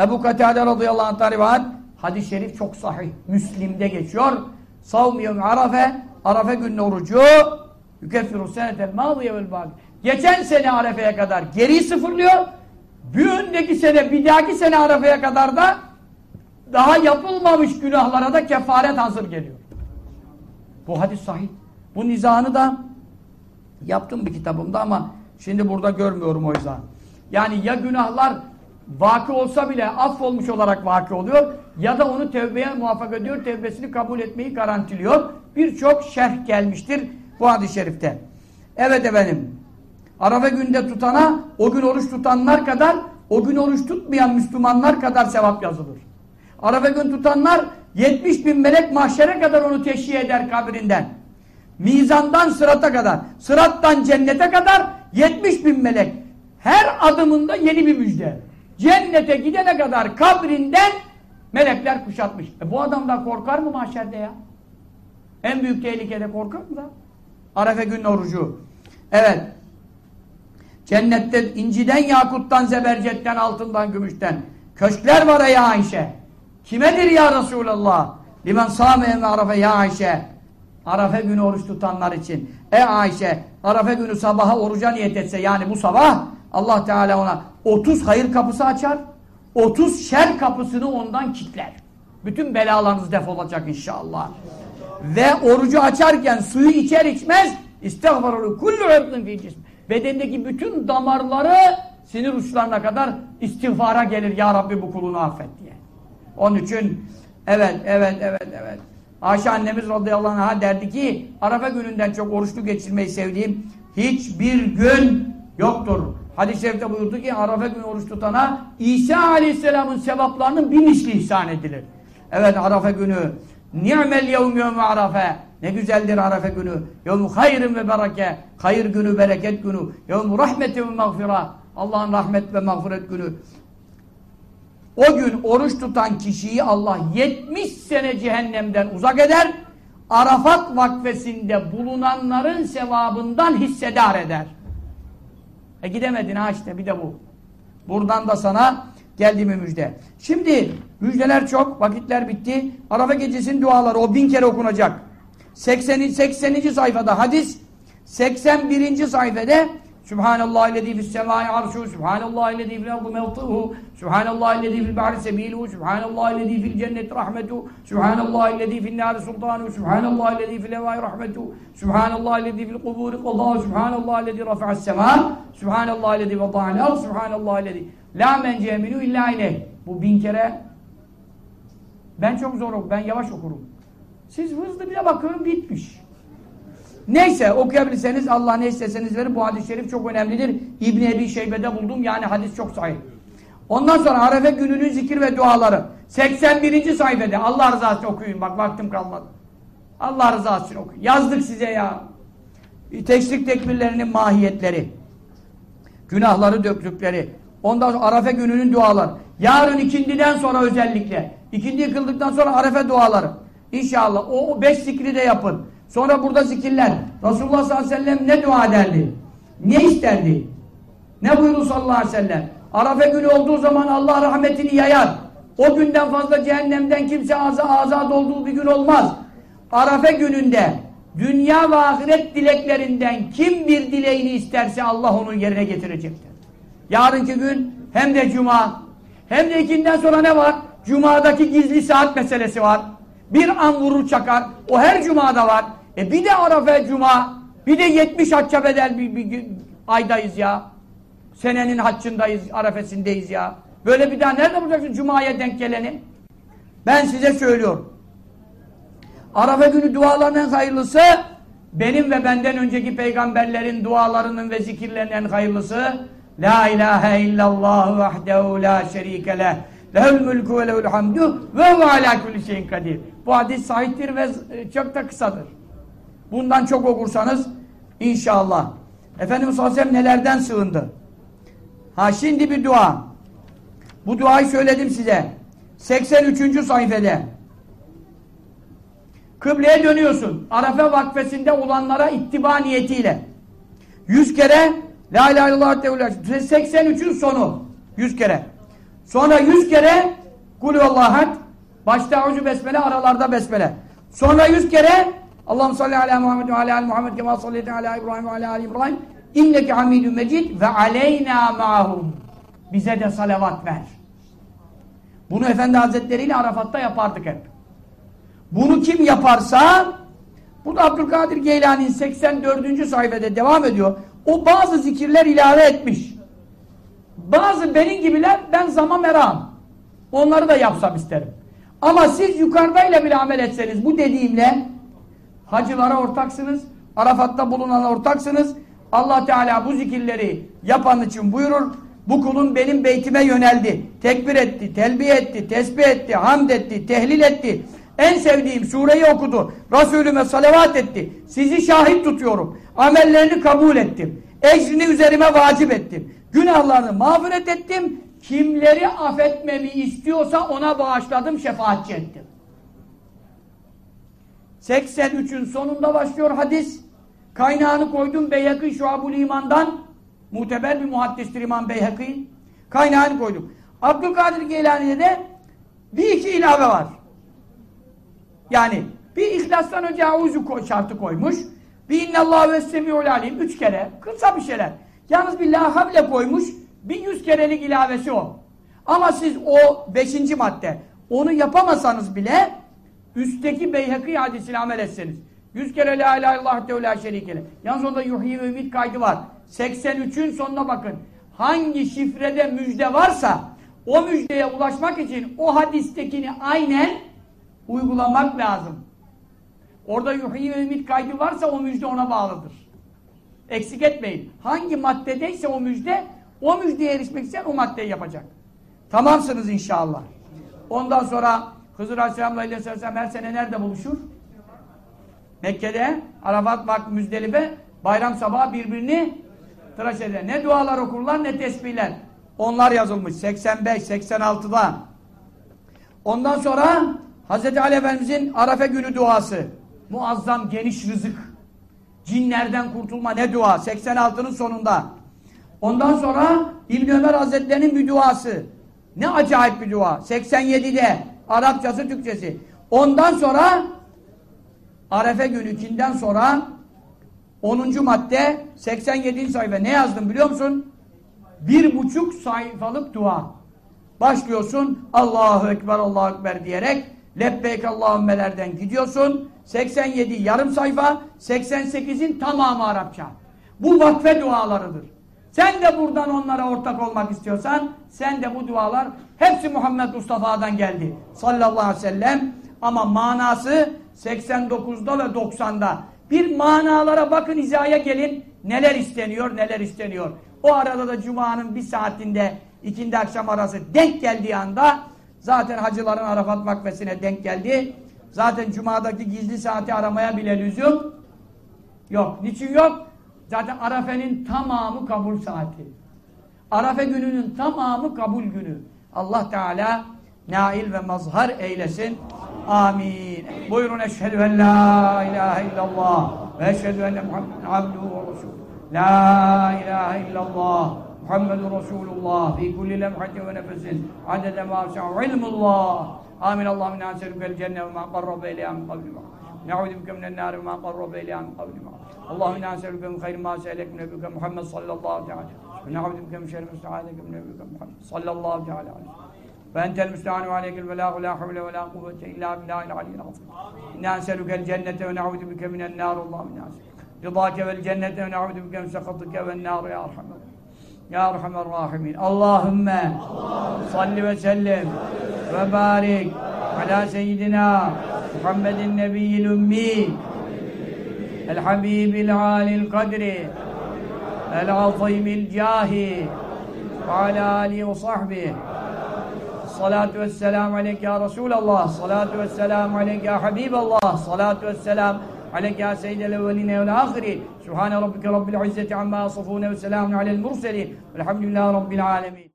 Ebu Katade radıyallahu anh'tan rivayet hadis-i şerif çok sahih. Müslim'de geçiyor. Savm yevmi arafe Arafe günün orucu yükeffiru senetel mâziye vel bâki. Geçen sene Arefe'ye kadar geri sıfırlıyor. Bir öndeki sene, bir dahaki sene Arefe'ye kadar da daha yapılmamış günahlara da kefaret hazır geliyor. Bu hadis sahih. Bu nizahını da yaptım bir kitabımda ama şimdi burada görmüyorum o yüzden. Yani ya günahlar vakı olsa bile affolmuş olarak vakı oluyor ya da onu tevbeye muvaffak ediyor, tevbesini kabul etmeyi garantiliyor. Birçok şerh gelmiştir bu hadis-i şerifte. Evet efendim. Arafa günde tutana o gün oruç tutanlar kadar o gün oruç tutmayan Müslümanlar kadar sevap yazılır. Arafa gün tutanlar 70 bin melek mahşere kadar onu teşhir eder kabrinden. Mizandan sırata kadar, sırattan cennete kadar 70 bin melek. Her adımında yeni bir müjde. Cennete gidene kadar kabrinden melekler kuşatmış. E bu adam da korkar mı mahşerde ya? En büyük tehlikede korkar mı da? Arefe günün orucu. Evet. Cennette inciden, yakuttan, zebercetten, altından, gümüşten. Köşkler var ya Ayşe. Kimedir ya Resulallah? Limen sâme ve arafe ya Ayşe. Arafe günü oruç tutanlar için. E Ayşe, Arafe günü sabaha oruca niyet etse yani bu sabah Allah Teala ona 30 hayır kapısı açar. 30 şer kapısını ondan kilitler. Bütün belalarınız defolacak inşallah. Ve orucu açarken suyu içer içmez istağfarulu kullu ırdın fi cism. Bedendeki bütün damarları sinir uçlarına kadar istiğfara gelir. Ya Rabbi bu kulunu affet diye. Onun için evet evet evet evet. Ayşe annemiz radıyallahu anh'a derdi ki Arafa gününden çok oruçlu geçirmeyi sevdiğim hiçbir gün yoktur. Hadis-i şerifte buyurdu ki Arafa günü oruç tutana İsa aleyhisselamın sevaplarının bir misli ihsan edilir. Evet Arafa günü ni'mel yevm yevm arafe ne güzeldir Arafa günü. Yevm hayrın ve bereke. Hayır günü, bereket günü. Yevm rahmeti ve mağfira. Allah'ın rahmet ve mağfiret günü. O gün oruç tutan kişiyi Allah 70 sene cehennemden uzak eder. Arafat vakfesinde bulunanların sevabından hissedar eder. E gidemedin ha işte bir de bu. Buradan da sana geldi mi müjde. Şimdi müjdeler çok, vakitler bitti. Arafa gecesinin duaları o bin kere okunacak. 80. 80. sayfada hadis, 81. sayfada Subhanallah illezî fis semâi arşu, Subhanallah illezî fil ardı mevtuhu, Subhanallah illezî fil bahri sebiluhu, Subhanallah illezî fil cenneti rahmetu, Subhanallah illezî fil nâri sultanu, Subhanallah illezî fil evâi rahmetu, Subhanallah illezî fil kubûri qallâhu, Subhanallah illezî rafa'as semâ, Subhanallah illezî vadâ'al ard, Subhanallah illezî la mence minû illâ ileyh. Bu bin kere ben çok zor okurum, ben yavaş okurum. Siz hızlı bile bakıyorum bitmiş. Neyse okuyabilirseniz Allah ne isteseniz verin. Bu hadis-i şerif çok önemlidir. İbn Ebi Şeybe'de buldum. Yani hadis çok sahih. Ondan sonra Arefe gününün zikir ve duaları. 81. sayfede. Allah rızası için okuyun. Bak vaktim kalmadı. Allah rızası için okuyun. Yazdık size ya. Teşrik tekbirlerinin mahiyetleri. Günahları döktükleri. Ondan sonra Arefe gününün duaları. Yarın ikindiden sonra özellikle. İkindi kıldıktan sonra Arefe duaları. İnşallah o beş zikri de yapın. Sonra burada zikirler. Resulullah sallallahu aleyhi ve sellem ne dua ederdi? Ne isterdi? Ne buyurdu sallallahu aleyhi ve sellem? Arafe günü olduğu zaman Allah rahmetini yayar. O günden fazla cehennemden kimse aza azat olduğu bir gün olmaz. Arafe gününde dünya ve ahiret dileklerinden kim bir dileğini isterse Allah onun yerine getirecektir. Yarınki gün hem de cuma hem de ikinden sonra ne var? Cuma'daki gizli saat meselesi var. Bir an vurur çakar. O her cumada var. E bir de Arafa cuma. Bir de 70 hacca bedel bir, bir, bir aydayız ya. Senenin haccındayız, arefesindeyiz ya. Böyle bir daha nerede bulacaksın Cuma'ya denk geleni? Ben size söylüyorum. Arafa günü duaların en hayırlısı benim ve benden önceki peygamberlerin dualarının ve zikirlerinin en hayırlısı La ilahe illallah vahdehu la şerike leh lehul mulku ve lehul hamdu ve ala kulli şeyin kadir. Bu hadis sahiptir ve çok da kısadır. Bundan çok okursanız inşallah. Efendimiz sallallahu aleyhi ve sellem nelerden sığındı? Ha şimdi bir dua. Bu duayı söyledim size. 83. sayfede. Kıbleye dönüyorsun. Arafa vakfesinde olanlara ittiba niyetiyle. 100 kere La ilahe illallah teula 83'ün sonu. 100 kere. Sonra 100 kere Kulü Allah'at başta auzu besmele aralarda besmele. Sonra 100 kere Allahum salli ala Muhammed ve ala Muhammed kema salli ala İbrahim ve ala ali İbrahim inneke hamidun mecid ve aleyna ma'hum bize de salavat ver. Bunu Efendi Hazretleri ile Arafat'ta yapardık hep. Bunu kim yaparsa bu da Abdülkadir Geylani'nin 84. sayfede devam ediyor. O bazı zikirler ilave etmiş. Bazı benim gibiler ben zaman meram. Onları da yapsam isterim. Ama siz yukarıdayla bile amel etseniz bu dediğimle hacılara ortaksınız. Arafat'ta bulunan ortaksınız. Allah Teala bu zikirleri yapan için buyurur. Bu kulun benim beytime yöneldi. Tekbir etti, telbiye etti, tesbih etti, hamd etti, tehlil etti. En sevdiğim sureyi okudu. Resulüme salavat etti. Sizi şahit tutuyorum. Amellerini kabul ettim. Ecrini üzerime vacip ettim. Günahlarını mağfiret ettim. Kimleri affetmemi istiyorsa ona bağışladım, şefaatçi ettim. 83'ün sonunda başlıyor hadis. Kaynağını koydum Beyhekî Şuab-ül İman'dan. Muteber bir muhaddistir İmam Beyhekî. Kaynağını koydum. Abdülkadir Geylani'de de bir iki ilave var. Yani bir ihlastan önce avuzu şartı koymuş. Bir innallahu ve semi'ul alim. Üç kere. Kısa bir şeyler. Yalnız bir la havle koymuş. Bir yüz kerelik ilavesi o. Ama siz o beşinci madde onu yapamasanız bile üstteki Beyhekî hadisini amel etseniz. Yüz kere la ilahe illallah de la şerikele. Yalnız onda yuhyi ve ümit kaydı var. 83'ün sonuna bakın. Hangi şifrede müjde varsa o müjdeye ulaşmak için o hadistekini aynen uygulamak lazım. Orada yuhyi ve ümit kaydı varsa o müjde ona bağlıdır. Eksik etmeyin. Hangi maddedeyse o müjde, o müjdeye erişmek için o maddeyi yapacak. Tamamsınız inşallah. Ondan sonra Hızır Aleyhisselam'la Aleyhisselam her sene nerede buluşur? Mekke'de, Arafat bak Müzdelife, bayram sabahı birbirini tıraş eder. Ne dualar okurlar ne tesbihler. Onlar yazılmış 85, 86'da. Ondan sonra Hz. Ali Efendimizin Arafe günü duası. Muazzam geniş rızık. Cinlerden kurtulma ne dua? 86'nın sonunda. Ondan sonra İbn Ömer Hazretleri'nin bir duası. Ne acayip bir dua. 87'de. Arapçası, Türkçesi. Ondan sonra Arefe günükinden sonra 10. madde 87. sayfa. Ne yazdım biliyor musun? Bir buçuk sayfalık dua. Başlıyorsun Allahu Ekber, Allahu Ekber diyerek Lebbeyk Allahümmelerden gidiyorsun. 87 yarım sayfa, 88'in tamamı Arapça. Bu vakfe dualarıdır. Sen de buradan onlara ortak olmak istiyorsan, sen de bu dualar hepsi Muhammed Mustafa'dan geldi. Sallallahu aleyhi ve sellem. Ama manası 89'da ve 90'da. Bir manalara bakın hizaya gelin. Neler isteniyor, neler isteniyor. O arada da Cuma'nın bir saatinde ikindi akşam arası denk geldiği anda zaten hacıların Arafat vakfesine denk geldi. Zaten Cuma'daki gizli saati aramaya bile lüzum yok. Niçin yok? Zaten Arafe'nin tamamı kabul saati. Arafe gününün tamamı kabul günü. Allah Teala nail ve mazhar eylesin. Amin. Buyurun eşhedü en la ilahe illallah ve eşhedü enne Muhammeden abduhu ve resulü. La ilahe illallah Muhammedun Resulullah fi kulli lemhatin ve nefesin adede ma ilmullah. Amin. Allahümme nâserükel cenne ve ma qarrabe ileyha min kavli نعوذ بك من النار وما قرب إليها من قول ما اللهم إنا نسألك من خير ما سألك من نبيك محمد صلى الله تعالى ونعوذ بك من شر ما استعاذك من نبيك محمد صلى الله تعالى عليه فأنت المستعان وعليك البلاغ لا حول ولا قوة إلا بالله العلي العظيم. إنا نسألك الجنة ونعوذ بك من النار اللهم إنا نسألك رضاك والجنة ونعوذ بك من سخطك والنار يا أرحم Ya Erhamer Rahimin. Allahümme salli ve sellim ve barik ala seyyidina Muhammedin nebiyyil ümmi el habibil alil kadri. El azimil cahi. Ve ala alihi ve sahbihi. Salatu vesselamu aleyke ya Resulallah. Salatu vesselamu aleyke ya Habiballah. Salatu vesselamu عليك يا سيد الأولين والآخرين. سبحان ربك رب العزة عما يصفون وسلام على المرسلين. والحمد لله رب العالمين.